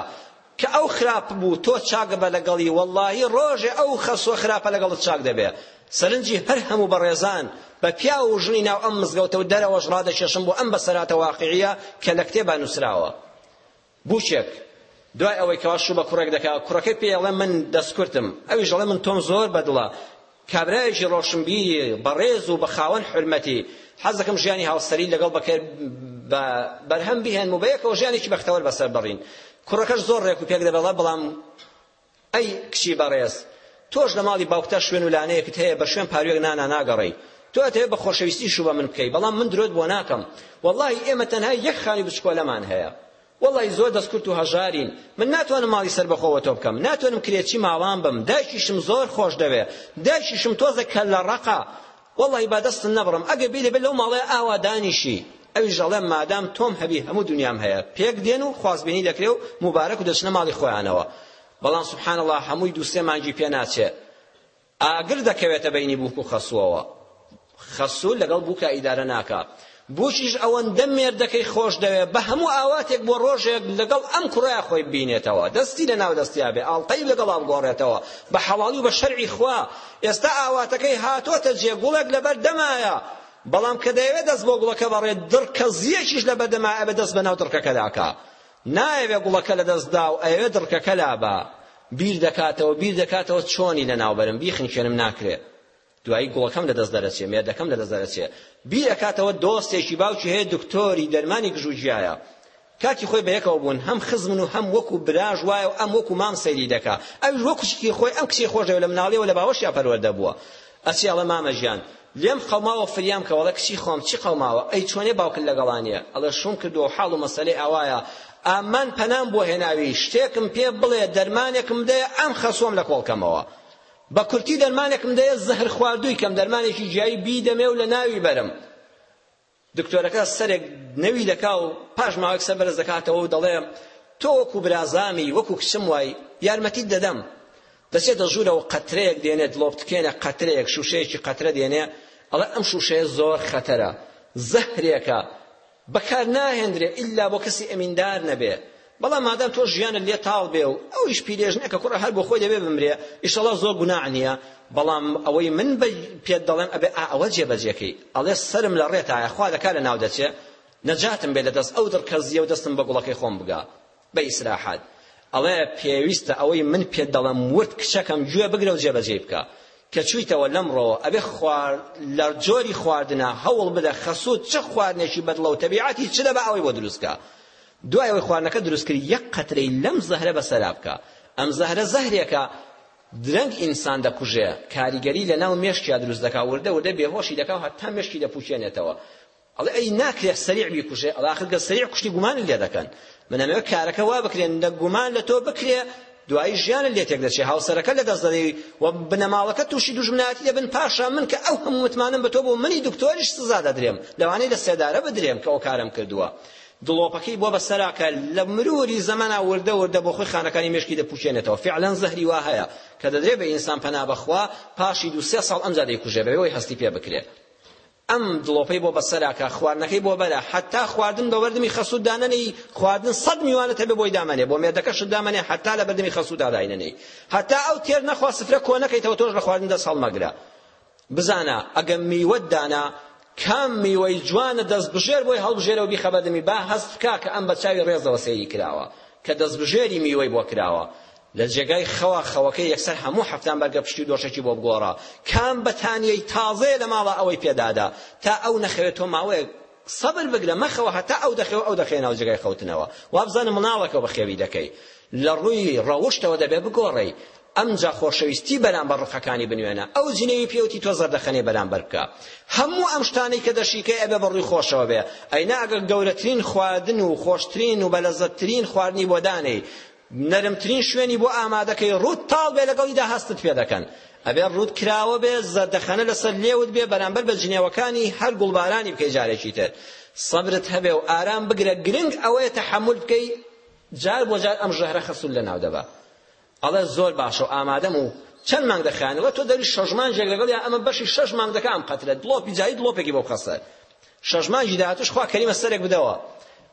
A: کە ئەو خراپ بوو تۆ چاک بە لەگەڵی وەڵاهی ڕۆژێ ئەو خەسوە خراپە لەگەڵت چاک دەبێ سەرنجی هەر هەموو بەڕێزان بە پیاو و ژنی ناو ئەم مزگەوتە و دەرەوەش ڕادەکێشم بۆ ئەم بەسەراتە واقعیە کە لە کتێبا نووسراوە بوچێک دوای ئەوەی کەوا شوو بە کوڕێک دەکا کوڕەکەی پێڵێ من دەستکورتم ئەویش دەڵێ من تۆم زۆر بەدڵە کابرایەکی ڕۆشنبیری بەڕێز و بە خاوەن حورمەتی، حەز دەکەم ژیانی هاوسەریت لەگەڵ بەکر بە بەرهەم بهێنم و بەیەکەوە ژیانێکی بەختەوەر بەسەر بەرین. کوڕەکەش زۆر ڕێک و پێک دەبەڵێ بەڵام ئەی کچی بەڕێز تۆش لە ماڵی باوکتا شوێن و لانەیەکت هەیە بە شوێن پاروێک نانا ناگەڕێی تۆ ئەتەوێت بە خۆشەویستی شو بە من بکەی بەڵام من درۆت بۆ ناکەم وەڵاهی ئێمە تەنها یەک خانی بچکۆلەمان هەیە وەڵای زۆر دەستکورت و هەژارین من ناتوانم ماڵی سەربەخۆ وەتۆ بکەم ناتوانم کرێچی ماڵان بم دایکیشم زۆر خۆش دەوێ دایکیشم تۆزە کەللە ڕەقە وەڵای با دەستت نەبڕم ئەگەر بیری بە لەو ماڵەیە ئاوا دانیشی ئەویش ئەڵێم مادام تۆم هەبی هەموو دنیام هەیە پێک دێن و خوازبێنی دەکرێ و موبارەک و دەچنە ماڵی خۆیانەوە بەڵام سبحان الله هەمووی دوو سێ مانگی پێ ناچێ ئاگر دەکەوێتە بەینی بووک و خەسووەوە. خەسوو لەگەڵ بووکا ئیدارە ناکا. بووکیش ئەوەندە مێردەکەی خۆش دەوێ، بە هەموو ئاواتێک بۆ ڕۆژێک لەگەڵ ئەم کوڕەیا خۆی ببینێتەوە. دەستی لە ناو دەستیا بێ، ئاڵقەی لەگەڵا بگۆڕێتەوە. بە حەڵاڵی و بە شەرعی خوا. ئێستا ئاواتەکەی هاتۆتە جێ، گوڵێک لە بەر دەمایە. بەڵام کە دەیەوێ دەست بۆ گوڵەکە بەڕێ، دڕکەزییەکیش لە بەردەمایە ئەبێ دەست بە ناو دڕکەکەدا کا. نایەوێ گوڵەکە لە دەست دا و ئەیەوێ دڕکەکە لا با. بیر دەکاتەوە بیر دەکاتەوە چۆنی لە ناو بەرم، بیخنکێنم ناکرێ. دوایی گوڵەکەم لە دەست دەرەچێ، مێردەکەم لە دەست دەرەچێ. بیر ئەکاتەوە دۆستێکی باوکی هەیە دکتۆری دەرمانی گژوگیایە. کاتی خۆی بەیەکەوە بوون هەم خزمن و هەم وەکو براش وایە و ئەم وەکو مام سەیری دەکا. ئەویش وەکو کوچکی خۆی ئەم کچەی خۆش دەوێ لە مناڵیەوە لە باوەشیا پەروەردە بووە. ئەچێ ئەڵێ مامە گیان لێم قەوماوە فریام بکە وەڵێ کچی خۆم چی قەوماوە ئەی چۆنێ باوکت لەگەڵا نییە ئەڵێ شووم کردووە و حاڵ و مەسەلەی ئاوایە ئامان پەنام بۆ هێناوی شتێکم پێ بڵێ دەرمانێکم بدەیە ئەم خەسووەم لە کۆڵ کەمەوە بە کورتی دەرمانێکم دەیە زەهر خواردووی کەم دەرمانێکی گیایی بیدەمێ و لە ناوی بەرم دکتۆرەکە سەرێک نەوی دەکا و پاش ماوەیەک سەر بەرز دەکاتەوە و دەڵێ تۆ وەکو برازامی وەکو کچم وای یارمەتیت دەدەم دەچێتە ژوورەوە قەترەیەک دێنێ دڵۆپتکێنە قەترەیەک شوشەیەکی قەترە دێنێ ئەڵێ ئەم شوشەیە زۆر خەتەرە زەهرێکە بەکار ناهێندرێ ئیلا بۆ کەسی ئەمیندار نەبێ بەڵام مادام تۆ ژیانت لێ تاڵ بێ و ئەویش پیرێژنە کە کوڕە هەر بۆ خۆی دەبێ بمرێ ئیشەڵا زۆر گوناح نییە بەڵام ئەوەی من پێت دەڵێم ئەبێ ئا ئەوە جێبەجێکەی ئەڵێ سەرم لە ڕێتایە خوا لە کا لە ناو دەچێ نەجاتم بێ لە دەست ئەو دڕکەزییە و دەستم بە گوڵەکەی خۆم بگا بە ئیسراحەت ئەڵێ پێویستە ئەوەی من پێت دەڵێم ورد کچەکەم گوێ بگرە و جێبەجێی بکە کە چوویتەوە لەمڕۆ ئەبێ خوار لە جۆری خواردنە هەوڵ بدە خەسووت چ خواردنێکی بەدڵە و تەبیعەتی چ لە بە ئەوەی بۆ دروستکە دوای ئەوەی خواردنەکە دروست کرد یەک قەترەی لەم زەهرە بەسەرا بکە ئەم زەهرە زەهرێکە درەنگ ئینسان دەکوژێ کاریگەری لەناو مێشکیا دروست دەکا وردە وردە بێهۆشی دەکا و هەتا مێشکی دەپووچێنێتەوە ئەڵێ ئەی ناکرێت سەریع بیکوژێ ئەڵێ ئاخر گەر سەریع کوشتی گومانی لێ دەکەن من ئەمەوێ کارەکە وا بکرێن لە گومان لە تۆ بکرێ دوایی ژیانە لێ تێک دەچێ هاوسەرەکە لە دەست دەدەی و بنەماڵەکە تووشی دوژمنایەتی دەبن پاشا من کە ئەو هەموو متمانەم بە تۆ بۆ منی دکتۆریش سزا دەدرێم لەوانەیە لە سێدارە بدرێم کە ئەو کارم کردووە دڵۆپەکەی بوە بە سەرا کە لە مروری زەمەنا وردە وردە بۆ خۆی خانەکانی مێشکی دەپوچێنێتەوە فیعلەن زەهری وا هەیە کە دەدرێ بە ئینسان پەنا بەخوا پاشی دوو سێ ساڵ ئەمجا دەیکوژێ بەوەی هەستی پێ بکرێ ئەم دڵۆپەی بۆ بەسەرا کە خواردنەکەی بۆ بەرە حتا خواردن بە بەردمی خەسوود دانەنەی خواردن سەد میوانە تەبێ بۆی دامەنێ بۆ مێردەکە شت دامەنێ حتا لە بەردەمی خەسوودا داینەنێی حتا ئەو تێر نەخوا سفرە کۆ نەکەیتەوە تۆش لە خواردن دەست هەڵمەگرە بزانە ئەگەم میوەت دانا کام میوەی جوانە دەستبژێر بۆی هەڵبژێرە و بیخە بەردەمی با هەست بکا کە ئەم بە چاوی ڕێزەوە سەیری کراوە کە دەستبژێری میوەی بۆ کراوە لە جێگای خەوا خەوەکە یەکسەر هەموو هەفتان بەرگە پشتی دۆشەکی بۆ بگۆڕە کام بەتانیەی تازەیە لە ماڵە ئەوەی پێدادا تا ئەو نەخەوێت تۆ ماوەیەک سەبر بگرە مەخەوە هەتا ئەو دەخەوە ئەو دەخەوێ ناو جێگای خەوتنەوە وابزانە مناڵەکە بەخێوی دەکەی لە ڕووی ڕەوشتەوە دەبێ بگۆڕی ئەمجا خۆشەویستی بەرامبەر ڕقەکانی بنوێنە ئەو جنێوی پێوتی تۆ زەردەخەنەی بەرامبەر بکە هەموو ئەم شتانەی کە دەشیکەی ئەبێ بە ڕووی خۆشەوە بێ ئەینا ئەگەر گەورەترین خواردن و خۆشترین و بەلەزەتترین خواردنی بۆ دانێی نەرمترین شوێنی بۆ ئامادەکەی ڕووت تاڵ بێ لەگەڵیدا هەستت پێ دەکەن ئەبێ ڕووت کراوە بێ زەردەخەنە لەسەر لێوت بێ بەرامبەر بە جنێوەکانی هەر گوڵبارانی بکەی جارێکی تر سەبرت هەبێ و ئارام بگرە گرنگ ئەوەیە تەحەمول بکەی جار بۆ جار ئەم ژەهرە خەسول لەناو دەبە ئەڵێ زۆر باشە و ئامادەم و چەند مانگ دەخایەنێ وە تۆ دەری شەش مانجێک لەگەڵیان ئەمە بەشی شەش مانگ دەکا ئەم قەترە دڵۆپی جایی دڵۆپێکی بۆ بخە سەر شەش مانجی داهاتوش خوا کەریمە سەرێک بدەوە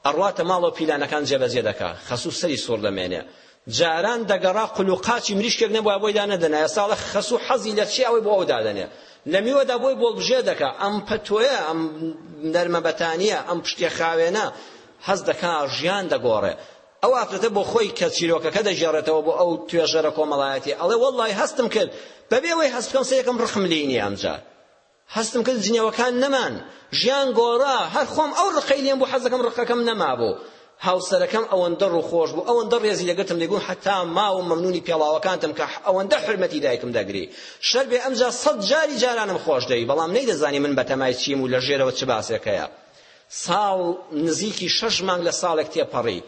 A: ئەڕواتە ماڵەوە پیلانەکان جێبەجێ دەکا خەسوو سەری سوڕ دەمێنێ جاران دەگەڕا قلوقاچی مریشکێک نەبووە بۆی دانەدەنا ئێساڵە خەسوو حەزی لە چی ئەوەی بۆ ئەو دادەنێ لە میوەدا بۆی بۆڵبژێ دەکا ئەم پەتۆیە ئەم نەرمەبەتانیە ئەم پشتێ خاوێنە هەز دەکا ژیان دەگۆڕێ ئەو ئافرەتە بۆ خۆی کە چیرۆکەکە دەگێڕێتەوە بۆ ئەو توێژەرە کۆمەڵایەتی ئەڵێ وەڵڵاهی هەستم کرد بەبێ ئەوەی هەست بکەم سەیەکەم ڕقم لێی نییە ئەمجا هەستم کرد جنێوەکان نەمان ژیان گۆڕا هەر خۆم ئەو ڕقەی لێم بوو حەزەکەم ڕقەکەم نەمابوو هاوسەرەکەم ئەوەندە ڕووخۆش بوو ئەوەندە ڕێزی لەگرتم دەیگوم حتا ماوم مەمنونی پێڵاوەکانتم کە ئەوەندە حرمەتی دایکم دەگری شەر بێ ئەمجا سەد جاری جارانم خۆش دەوی بەڵام نەیدەزانی من بەتەمای چیم و لە ژێرەوە چ باسێکەیە ساڵ نزیکی شەش مانگ لە ساڵێک تێپەڕی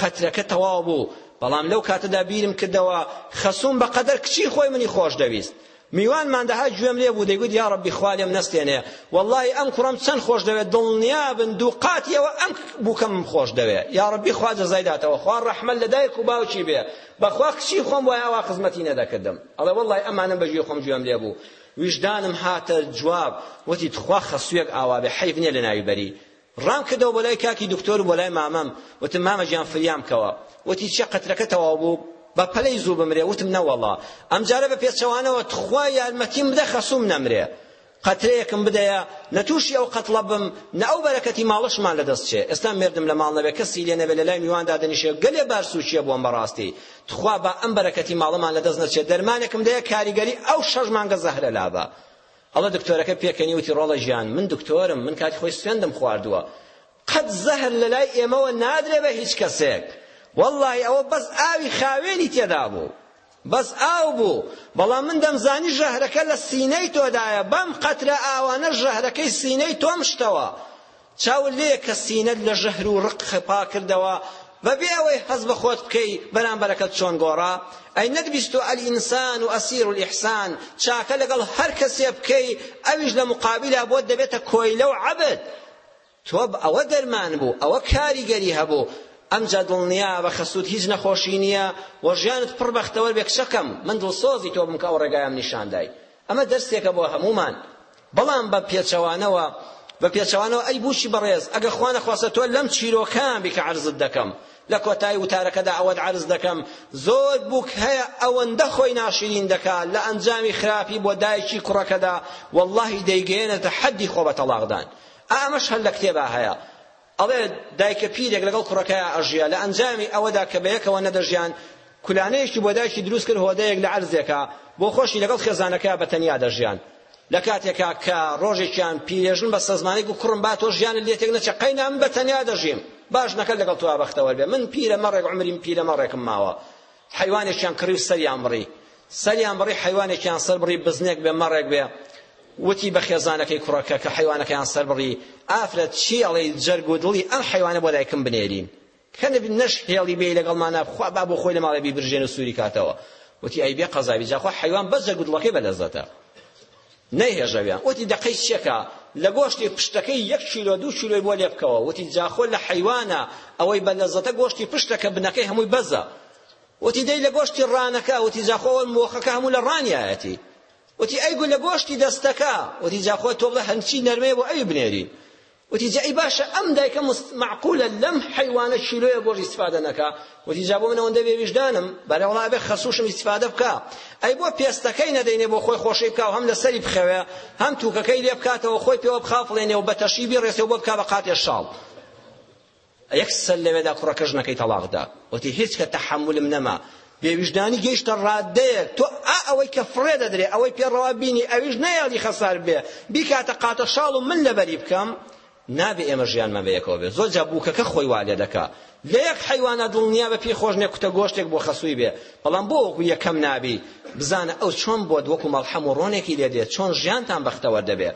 A: قەترەکە تەواو بوو بەڵام لەو کاتەدا بیرم کردەوە خەسوم بە قەدەر کچی خۆی منی خۆش دەویست میوانمان دەها گوێم لێ بوو دەیگوت یا ڕەبی خوا لێم نەستێنێ وەڵڵاهی ئەم کوڕەم چەند خۆش دەوێت دڵنیا بن دوو قاتی ئەوە ئەم بووکەم خۆش دەوێ یا ڕەبی خوا جەزای داتەوە خوا ڕەحمەت لە دایک و باوکی بێ بەخوا کچی خۆم وای ئەوا خزمەتی نەدەکردم ئەڵێ وەڵڵاهی ئەمانەم بە گوێی خۆم گوێم لێ بوو ویژدانم هاتە جواب وتی تخوا خەسویەک ئاوابێ حەیف نیە لەناوی بەری ڕام کردەوە بۆ لای کاکی دکتۆر بۆ لای مامەم وتم مامە گیان فریام کەوە وتی چیە قەترەکە تەواو بوو بە پەلەی زوو بمرێ وتم نەوەڵا ئەمجارە بە پێچەوانەوە تخوا یارمەتیم بدە خەسوم نەمرێ قەترەیەکم بدەیە نە تووشی ئەو قەتڵە بم نە ئەو بەرەکەتی ماڵشمان لەدەست چێ ئێستا مردم لە ماڵ نەبێ کەسی لێ نەبێ لە لای میواندا دەنیشێ گەلێ بار سووچیە بۆم بەڕاستی تخوا با ئەم بەرەکەتی ماڵەمان لەدەست نەچێت دەرمانێکم دەیە کاریگەری ئەو شەش مانگە زەهرە لابا ئەڵە دکتۆرەکە پێکەنی وتی ڕۆڵە ژیان من دکتۆرم من کاتی خۆی سوێندم خواردووە قەت زەهر لەلای ئێمەوە نادرێ بە هیچ کەسێک والله ئەوە بەس ئاوی خاوێنی تێدا بوو بەس ئاو بوو بەڵام من دەمزانی ژەهرەکە لە سینەی تۆدایە بەم قەترە ئاوانە ژەهرەکەی سینەی تۆم شتەوە چاوت لێیە کە سینەت لە ژەهر و ڕق پاککردەوە بەبێ ئەوەی هەست بە خۆت بکەی بەرامبەرەکەت چۆن گۆڕا؟ ئەی نەتبیست تۆ الانسان اسیر الاحسان چاکە لەگەڵ هەر کەسێ بکەی ئەویش لە مقابلا بۆت دەبێتە کۆیلە و عەبد تۆ ئەوە دەرمان بوو ئەوە کاریگەری هەبوو ئەمجا دڵنیابە کە سوود هیچ نەخۆشی نییە و ژیانت پڕ بەختەوەر بێ کچەکەم من دڵسۆزی تۆ بووم کە ئەو ڕێگایەم نیشاندای ئەمە دەرسێکە بۆ هەموومان، بەڵام بە پێچەوانەوە، بە پێچەوانەوە ئەی بوشی بەڕێز، ئەگەر خوا نەخواستە تۆ لەم چیرۆکەیان بی کە عەرزت دەکەم، لە کۆتایی وتارەکەدا ئەوەت عەرز دەکەم، زۆر بوک هەیە ئەوەندە خۆی ناشرین دەکا لە ئەنجامی خراپی بۆ دایکی کوڕەکەدا، وەڵڵاهی دەیگەیەنێتە حەدی خۆ بە تەڵاقدان. ئا ئەمەش هەر لە کتێبا هەیە. ئەڵێ، دایکە پیرێک لەگەڵ کوڕەکەیا ئەژیا، لە ئەنجامی ئەوەدا کە بەیەکەوە نەدەژیان، کولانەیەکی بۆ دایکی دروست کرد هۆدەیەک لە عەرزێکا، بۆ خۆشی لەگەڵ خێزانەکەیا بە تەنیا دەژیان. لە کاتێکا کە ڕۆژێکیان پیرێژن بە سەزمانی گوت، کوڕم با تۆ ژیانت لێ تێک نەچێ، قەینا من بە تەنیا دەژیم، با ژنەکەت لەگەڵ تۆیا بەختەوەر بێ، من پیرە مەڕێک عومریم پیرە مەڕێکم ماوە، حەیوانێکیان کڕی و سەریان بڕی سەریان بڕی حەیوانێکیان سەر بڕی بزنێک بێ مەڕێک بێ وتی بە خێزانەکەی کوڕەکە کە حەیوانەکەیان سەر بڕی ئافرەت چی ئەڵێی جەرگ و دڵی ئەم حەیوانە بۆ دایکم بنێرین کە نەش هێڵی بێ لەگەڵمانە خوا با بۆ خۆی لە ماڵێ بیبرژێن و سووری کاتەوە وتی ئەی بێ قەزابی جاخوا حەیوان بەس جەرگ و دڵەکەی بەلەزەتە نەیهێژاویان وتی دەقەی چیەکە لە گۆشتی پشتەکەی یەک کیلۆ دوو کیلۆی بۆ لێبکەوە وتی جاخۆ لە حەیوانە ئەوەی بە لەزەتە گۆشتی پشتە کە بنەکەی هەمووی بەزە وتی دەی لە گۆشتی ڕانەکە وتی جاخۆ ئەوە مۆخەکە هەموو لە ڕانیایەتی وتی ئەی گو لە گۆشتی دەستەکە وتی جاخۆ تۆ بڵێ هەنچی نەرمەیە بۆ ئەوی بنێری وتی جا ای باشە ئەم دایکە مست معقولە لەم حەیوانە کیلۆیە گۆژ استفادە نەکا وتی جا بۆ من ئەوەندە بێ ویژدانم بەلێ وەڵا ئەبێ خەسوشم استفادە بکا ئەی بۆ پێستەکەی نەدەینێ بۆ خۆی خۆشی بکا و هەم لەسەری بخەوێ هەم توکەکەی لێ بکاتەوە خۆی پێوە بخافڵێنێ و بەتەشی بیڕێسێ و بۆ بکا بە قاتێ شاڵ یەک سەر لەوێدا کوڕەکە ژنەکەی تەڵاق دا وتی هیچ کە تەحەمولم نەما بێویژدانی گەیشتە ڕادەیەک تۆ ئا ئەوەی کە فڕێ دەدرێ ئەوەی پێ ڕەوا بینی ئەویش نەیاڵی خەسار بێ بیکاتە قاتە شاڵ و من لەبەری بکەم نابێ ئێمە ژیانمان بە یەکەوە بێ زۆر جا بووکەکە خۆی وا لێ دەکا لە یەک حەیوانە دڵنیا بە پێی خۆش نێکوتە گۆشتێک بۆ خەسووی بێ بەڵام بۆ وەکو یەکەم نابی بزانە ئەو چۆن بۆت وەکو مەڵحەم و ڕۆنێکی لێ دێ چۆن ژیانتان بەختەوەر دەبێ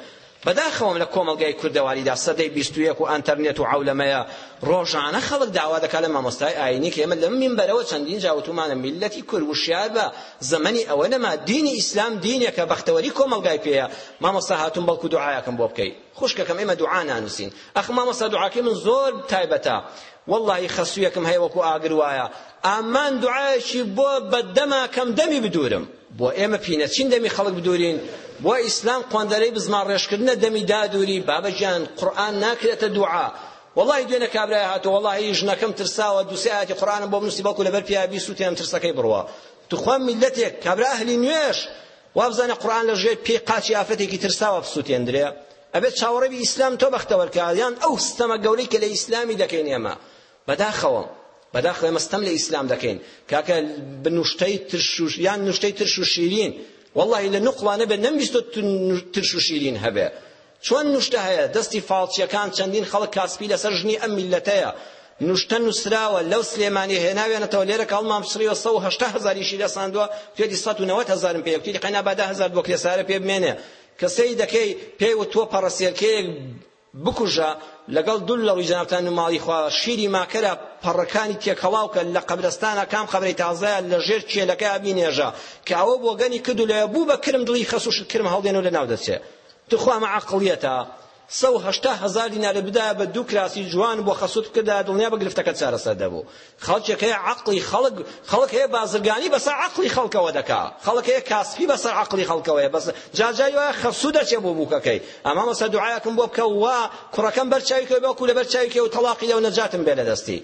A: بەداخەوەم لە کۆمەڵگای کوردەواریدا سەدەی بیست و یەک و ئەنتەرنێت و عەولەمەیە ڕۆژانە خەڵک داوا دەکات لە مامۆستای ئاینی کە ئێمە لەم مینبەرەوە چەندین جار وتومانە میللەتی کورد وشیار بە زەمەنی ئەوە نەما دینی ئیسلام دینێکە بەختەوەری کۆمەڵگای پێیە مامۆستا هاتووم بەڵکو دوعایەکم بۆ بکەی خوشکەکەم ئێمە دوعا نانووسین ئەخ مامۆستا دوعاکەی من زۆر تایبەتە واللهی خەسوویەکم هەیە وەکو ئاگر وایە ئامان دوعایەکی بۆ بەدەما کەم دەمی بدورم بۆ ئێمە پینە چین دەمی خەڵک بدورین بۆ ئیسلام قۆندەرەی بزمان ڕێژکردنە دەمی دادوری بابە گیان قورئان ناکرێتە دوعا واللهی دوێنە کابرای هاتو واللهی ژنەکەم ترساوە دوسێ ئاەتی قورانم بۆ بنووسی بەڵکو لەبەر پیا بیسووتێن ترسەکەی بڕوا توخوا میلەتێک کابرا ئەهلی نوێش وابزانە قورآن لە ژێر پێی قاچی ئافرەتێکی ترساوە بسووتێندرێ ئەبێت چاوەڕێبی ئیسلام تۆ بەختەوەرکە یان ئەو ستەمە گەورەی کە لە ئیسلامی دەکەین ئێمە بەداخەوە بەداخەوە ئێمە ستەم لە ئیسلام دەکەین کاکە بە نوشتەی ترش و یان نوشتەی ترش و شیرین واللهی لە نوقڵا نەبێ نەمبیستۆ ترش و شیرین هەبێ چۆن نوشتە هەیە دەستی فاڵچیەکان چەندین خەڵک کاسپی لەسەر ژنی ئەم میلەتەیە نوشتە نووسراوە لەو سلێمانی هێناوێنەتەوە لێرە کاڵمان بسڕیوە سە و هەشتا هەزاریشی لە ساندووە توێتی سەد و نەوەت هەزارم پێ یەکتیری قەینا بادا هەزار بۆ کرێسارە پێ بمێنێ کەسەی دەکەی پێی و تۆ پەڕەسێلکەیەک بکوژە لەگەڵ دول لەڕوی جەنابتان وماڵی خوا شیری ماکەرە پەڕەکانی تێکەڵاوکە لە قەبرەستانە کام قەبرەی تازەیە لەژێر کێلەکەیا بینێژە کە ئەوە بۆگەنی کردو لەوێ بوو بە کرم دڵی خەس و شتکرم هەڵدێن و لەناو دەچێ تخوا مە عەقڵیەتە سەو هەشتا هەزار دینارت بدایە بە دوو کراسی جوان بۆ خەسوت بکردایە دڵنیا بە گرفتەکەت چارەسەر دەبوو خەڵکێک هەیە عەقڵی خەڵک خەڵک هەیە بازرگانی بەسەر عەقڵی خەڵکەوە دەکا خەڵک هەیە کاسپی بەسەر عەقڵی خەڵکەوەیە بەس جار جاری وایە خەفسوو دەچێ بۆ بووکەکەی ئەما مەسە دوعایەکم بۆ بکە وا کوڕەکەم بەر چاوی کەوێ باوکو لەبەر چاوی کەوێ تەڵاقی لەو نەجاتم بێ لە دەستی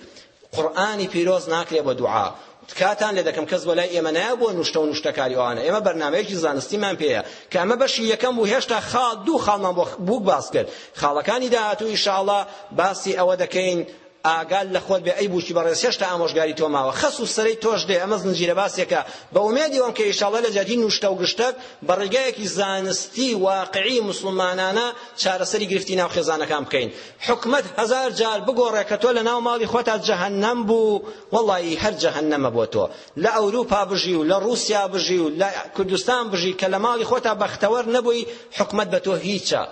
A: قورئانی پیرۆز ناکرێ بە دوعا تکاتان لێ دەکەم کەس بۆ لای ئێمە نایە بۆ نوشتە و نوشتەکاری ئەوانە ئێمە بەرنمەیەکی زانستیمان پێیە کە ئەمە بەشی یەکەم بوو هێشتا خاڵ دوو خاڵمان بۆ بووک باس کرد خاڵەکانی داهاتوو ئیشاڵا باسی ئەوە دەکەین ئاگات لە خۆت بێ ئەی بوکی بەڕێز هێشتا ئامۆژگاری تۆ ماوە خەس و سەرەی تۆش دێ ئەمە زنجیرە باسێکە بە ئومێدی وەم کە ئیشاڵڵە لە جیاتی نوشتە و گشتەک بە ڕێگایەکی زانستی واقعی مسلمانانە چارەسەری گرفتی ناو خێزانەکان بکەین حکومەت هەزار جار بگۆڕێ کە تۆ لە ناو ماڵی خۆتا جەهەنەم بوو وەڵڵاهی هەر جەهەنەمە بۆ تۆ لە ئەوروپا بژی و لە ڕووسیا بژی و لە کوردستان بژی کە لە ماڵی خۆتا بەختەوەر نەبووی حکومەت بە تۆ هیچە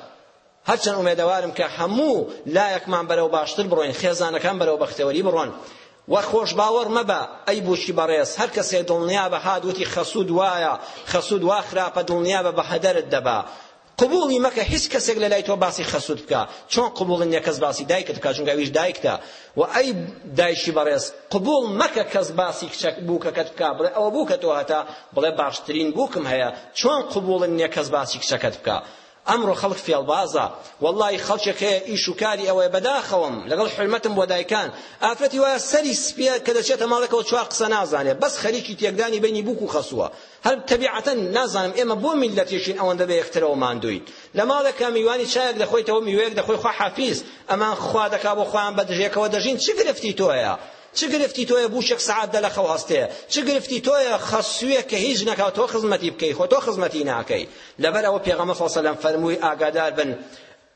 A: هەرچەند ئومێدەوارم کە هەموو لایەکمان بەرەو باشتر بڕۆین خێزانەکان بەرەو بەختەوەری بڕۆن وە خۆش باوەڕ مەبە ئەی بووکی بەڕێز هەر کەسێ دڵنیابە هات وتی خەسوود وایە خەسوود وا خراپە دڵنیابە بە هەدەرت دەبا قبوڵی مەکە هیچ کەسێک لە لای تۆ باسی خەسوود بکە چۆن قبوڵی نیە کەس باسی دایکت بکە چونکە ئەویش دایکتە و ئەی دایکی بەڕێز قبوڵ مەکە کەس باسی کچەک بووکەکەت بکە بڵێ ئەوە بووکە تۆ هەتا بڵێ باشترین بووکم هەیە چۆن قبوڵن نیە کەس باسی کچەکەت بکە ئەمڕۆ خەڵک فێڵبازە وەڵڵاهی خەڵکێک هەیە ئیش و کاری ئەوەیە بەداخەوەم لەگەڵ حورمەتم بۆ دایکان ئافرەتی وایە سەری سپیە کە دەچێتە ماڵێکەوە چوار قسە نازانێ بەس خەریکی تێکدانی بەینی بووک و خەسووە هەر تەبیعەتەن نازانم ئێمە بۆ میللەتێکین ئەوەندە بە یەکترەوە ماندووین لە ماڵێکا میوانی چایەک دەخۆیتەوە میوەیەک دەخۆی خواحافیز ئەمان خوا دەکا بۆ خۆیان بە دژێکەوە دەژین چ گرفتی تۆیە چ گرفتی تۆیە بوشک سەعات دە لە خەو هەستێ چ گرفتی تۆیە خەسویە کە هیچ نەکا تۆ خزمەتی بکەی خۆ تۆ خزمەتی ناکەی لەبەر ئەوە پێغەمبەر صلی الله علیه وسلم فەرمووی ئاگادار بن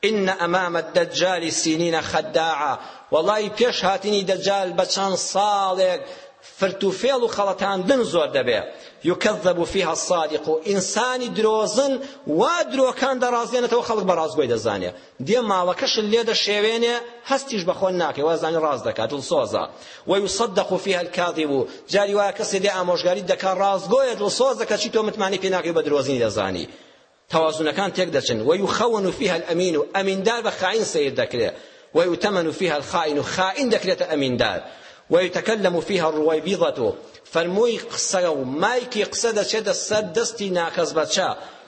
A: إن أمام الدجال سنين خداعة والله پێش هاتنی دجال بە چەند ساڵێک فرت و فێڵ و خەڵەتاندن زۆر دەبێ یکذب فيها الصادق ئینسانی درۆزن وا درۆکان دەڕازێنێتەوە خەڵک بە ڕاستگۆی دەزانێ دێ ماڵەکەشت لێ دەشێوێنێ هەستیش بە خۆت ناکەی وازانی ڕاست دەکا دڵسۆزە ویصدق فیها الکاذب جاری وایە کەسێ دێ ئامۆژگاریت دەکا ڕاستگۆیە دڵسۆزە کەچی تۆ متمانەی پێ ناکەی بە درۆزنی دەزانی تەوازونەکان تێک دەچن ویخون فیها الامین و ئەمیندار بە خائین سەیر دەکرێ ویتەمەن فیها الخائن و خائین دەکرێتە ئەمیندار ويتكلم فيها الرويبضة فرموي قسە و مایکی قسە دەچێتە سەر دەستی ناکەس بەچە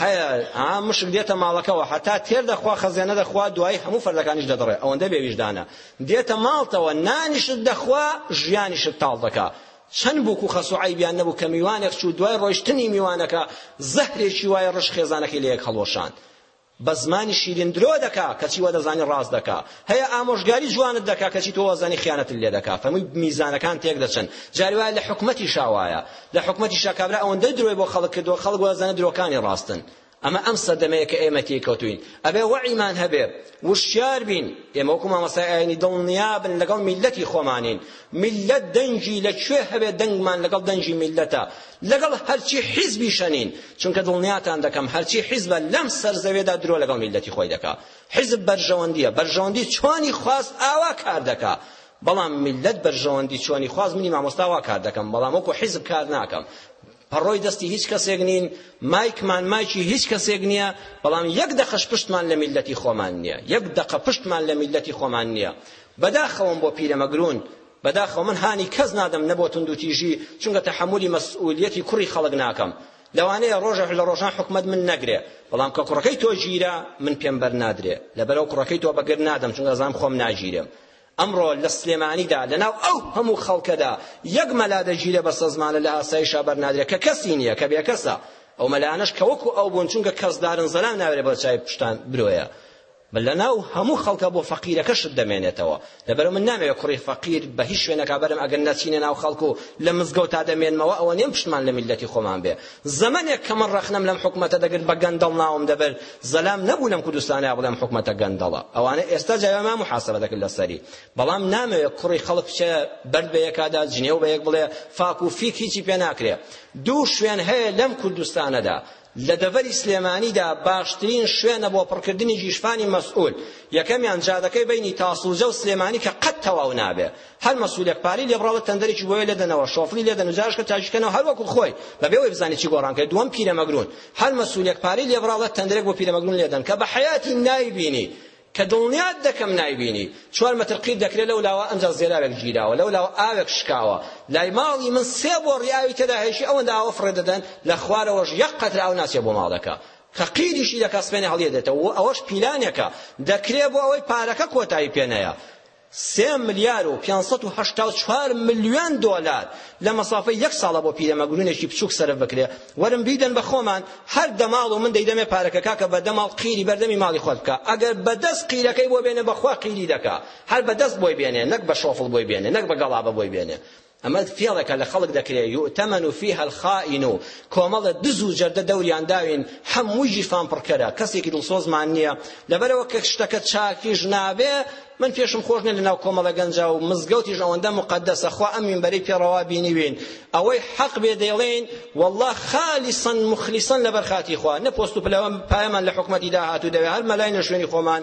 A: هەیە ها مشک دێتە ماڵەکەوە هەتا تێر دەخوا خەزێنە دەخوا دوایی هەموو فەردەکانیش دەدڕێ ئەوەندە بێویژدانە دێتە ماڵتەوە نانیشت دەخوا ژیانیشت تاڵ دەکا چەند بووک و خەس و عیبیان نەبوو کە میوانێک چوو دوای ڕۆیشتنی میوانەکە زەهرێکی وایە ڕژ خێزانەکەی لە یەک هەڵوەشان بە زمانی شیرین درۆ دەکا کەچی وە دەزانی ڕاست دەکا هەیە ئامۆژگاری جوانت دەکا کەچی تۆ وەزانی خیانەت لێ دەکا فەمووی میزانەکان تێک دەچن جاری وایە لە حکومەتی شاوایە لە حکومەتیشا کابرا ئەوەندەی درۆی بۆ خەڵک کردووە خەڵک وازدانە درۆکانی ڕاستن ئەمە ئەم سەردەمەیە کە ئێمە تێکەوتوین ئەبێ وەعیمان هەبێ وشیار بین ئێمە وەکو مامەسای ئاینی دڵنیابن لەگەڵ میلەتی خۆمانین میلەت دەنگی لە کوێ هەبێ دەنگمان لەگەڵ دەنگی میلەتە لەگەڵ هەرچی حیزبی شەنین چونکە دڵنیاتان دەکەم هەرچی حیزبە لەم سەرزەوێدا درۆ لەگەڵ میلەتی خۆی دەکا حیزب بەرژەوەندیە بەرژەوەندی چۆنی خواست ئاوا کار دەکا بەڵام میللەت بەرژەوەندی چۆنی خواست منی مامۆستا وا کار دەکەم بەڵام وەکو حیزب کار ناکەم پەڕۆی دەستی هیچ کەسێک نین مایکمان مایکی هیچ کەسێک نییە بەڵام یەک دەقەش پشتمان لە میللەتی خۆمان نییە یەک دەقە پشتمان لە میللەتی خۆمان نییە بەداخەوەم بۆ پیرەمەگرون بەداخەوە من هانی کەس نادەم نەبۆ توندوتیژی چونکە تەحەمولی مەسئولیەتی کوڕی خەڵک ناکەم لەوانەیە ڕۆژە لە ڕۆژان حکومت من نەگرێ بەڵام کە کوڕەکەی تۆ گیرە من پێم بەر نادرێ لەبەرەو کوڕەکەی تۆ بەگر نادەم چونکە زانم خۆم ناگیرێم ئەمڕۆ لە سلێمانیدا لەناو ئەو هەموو خەڵکەدا یەک مەلا دەگیرێ بەسەزمانە لە ئاسایشا بەرنادرێ کە کەسی نییە کە بێکەسە ئەو مەلایانەش کە وەکو ئەو بوون چونکە کەس دارن زەلام ناوێرێ بەر چاوی پشتان برۆیە لەناو هەموو خەڵکە بۆ فەقیرەکەشت دەمێنێتەوە لەبەرە من نامەوێت کوڕی فەقیر بە هیچ شوێنەکە بەرم ئەگەر نەچینە ناو خەڵک و لە مزگەوتا دەمێنمەوە ئەوە نێم پشتمان لە میلەتی خۆمان بێ زەمەنێک کە من ڕەخنەم لەم حکومەتە دەگرت بە گەندەڵ ناوم دەبرد زەلام نەبوو لەم کوردستانە بڵێم حکومەتە گەندەڵە ئەوانە ئێستا جاوێ ما محاسبە دەکرد لەسەری بەڵام نامەوێت کوڕی خەڵک بچێ بەرد بە یەکادا جنێو بە یەک بڵێ فاک و فیک هیچی پێ ناکرێ دوو شوێن هەیە لەم کوردستانەدا لە دەڤەری سلێمانیدا باشترین شوێنە بۆ پڕکردنی ژیشفانی مەسئول یەکەمیان جادەکەی بینی تاسوجە و سلێمانی کە قەت تەواو نابێ هەر مەسولێک پارەی لێ بڕاوە تەندەرێکی بۆیە لێ دەنەوە شۆفڵی لێ دەن و جارشکە تاجیکەنەوە هەر وەکو خۆی بەبێ وەی بزانێت چی گۆڕان کرد دووەم پیرەمەگرون هەر مەسولێک پارەی لێ بڕاوە تەندەرێک بۆ پیرەمەگرون لێ دەن کە بە حەیاتی نایبینی کە دڵنیات دەکەم نایبینی چوار مەتر قیر دەکرێت لەو لاوە ئەمجا زێراوێک گیراوە لەو لاوە ئاوێک شکاوە لای ماڵی من سێ بۆڕی ئاوی تێدا هێشی ئەوەندە ئاوە فڕێ دەدەن لە خوارەوەش یەک قەتر ئاو ناچێ بۆ ماڵەکە کە قیریشی دەکا سپێنێ هەڵیێ دێتەوە ئەوەش پیلانێکە دەکرێ بۆ ئەوەی پارەکە کۆتایی پێنەیە سێ ملیار و پێنج سەد و هەشتا و چوار ملیۆن دۆلار لە مەسافەی یەک ساڵە بۆ پیرەمەگرونێکی بچووک سەرف بکرێ وەرن بیدەن بە خۆمان هەر دە ماڵ و من دەیدەمێ پارەکە کاکە بە دە ماڵ قیری بەردەمی ماڵی خۆت بکە ئەگەر بەدەست قیرەکەی بۆ بێنێ بەخوا قیری دەکا هەر بەدەست بۆی بێنێ نەک بە شۆفڵ بۆی بێنێ نەک بە گەڵابە بۆی بێنێ ئەمە فێڵێکە لە خەڵک دەکرێ یوتەمەن و فیها الخائین و کۆمەڵە دز و جەردە دەوریان داوین هەمووی ژیرفان پڕکەرە کەسێکی دڵسۆزمان نییە لەبەرەوە کە شتەکە چاکیش نابێ من پێشم خۆش نیە لەناو کۆمەڵە گەنجا و مزگەوتیش ئەوەندە مقدسە خوا ئەم مینبەرەی پێڕەوا بینیوین ئەوەی حەق بێ دەیڵێن والله خالصا مخلصا لەبەر خاتی خوا نە پۆست و پلەوە پایەمان لە حکومەتی داهاتوو دەوێ هەر مەلای نە شوێنی خۆمان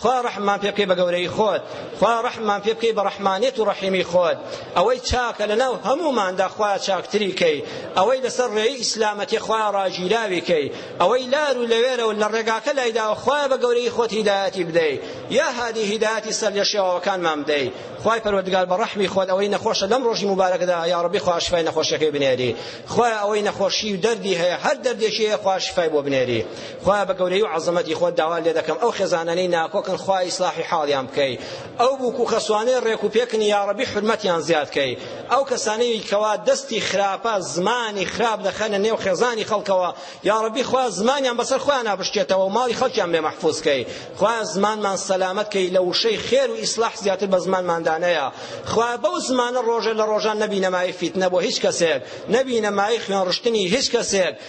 A: خوا ڕەحممان پێ بکەی بە گەورەیی خۆت خوا ڕەحممان پێ بکەی بە ڕەحمانیەت و ڕەحیمی خۆت ئەوەی چاکە لەناو هەمووماندا خوا چاکتری کەی ئەوەی لەسەر ڕێی ئیسلامەتی خوا ڕاگیراوی کەی ئەوەی لار و لەوێرە و لە ڕێگاکە لای داوە خوا بە گەورەیی خۆت هیدایەتی بدەی یا هادی هیدایەتی سەر لێ شێواوەکانمان بدەی خوای پەروەردگار بە ڕەحمی خۆت ئەوەی نەخۆشە لەم ڕۆژی مبارەکەدا یا ڕەبی خوا شفای نەخۆشەکەی بنێری خوای ئەوەی نەخۆشی و دەردی هەیە هەر دەردێکی هەیە خوا شفای بۆ بنێری خوایە بە گەورەی و عەزەمەتی خۆت داوات لێ دەکەم ئەو خێزانانەی ناکۆکن خوا ئیسلاحی حاڵیان بکەی ئەو بووک و خەسوانەی ڕێک و پێکن یاڕەبی حورمەتیان زیاد کەی ئەو کەسانەی کەوا دەستی خراپە زمانی خراپ دەخەنە نێو خێزانی خەڵکەوە یاڕەبی خوا زمانیان بەسەر خۆیان بشکێتەوە و ماڵی خەڵکیان بێ مەحفوظ کەی خوا زمانمان سەلامەت کەی لە وشەی خێر و ئیسلاح زیاتر بە زمانماندانەیە خوا بەو زمانە ڕۆژێ لە ڕۆژان نەبینە مایەی فیتنە بۆ هیچ کەسێک نەبینە مایەی خوێن ڕشتنی هیچ کەسێک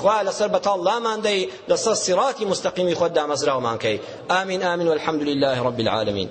A: خوایە لەسەر بەتاڵ لامان دەی لەسەر سیڕاتی موستەقیمی خۆت دامەزراومان کەی ئامین ئامین والحمدللە رب العالمین.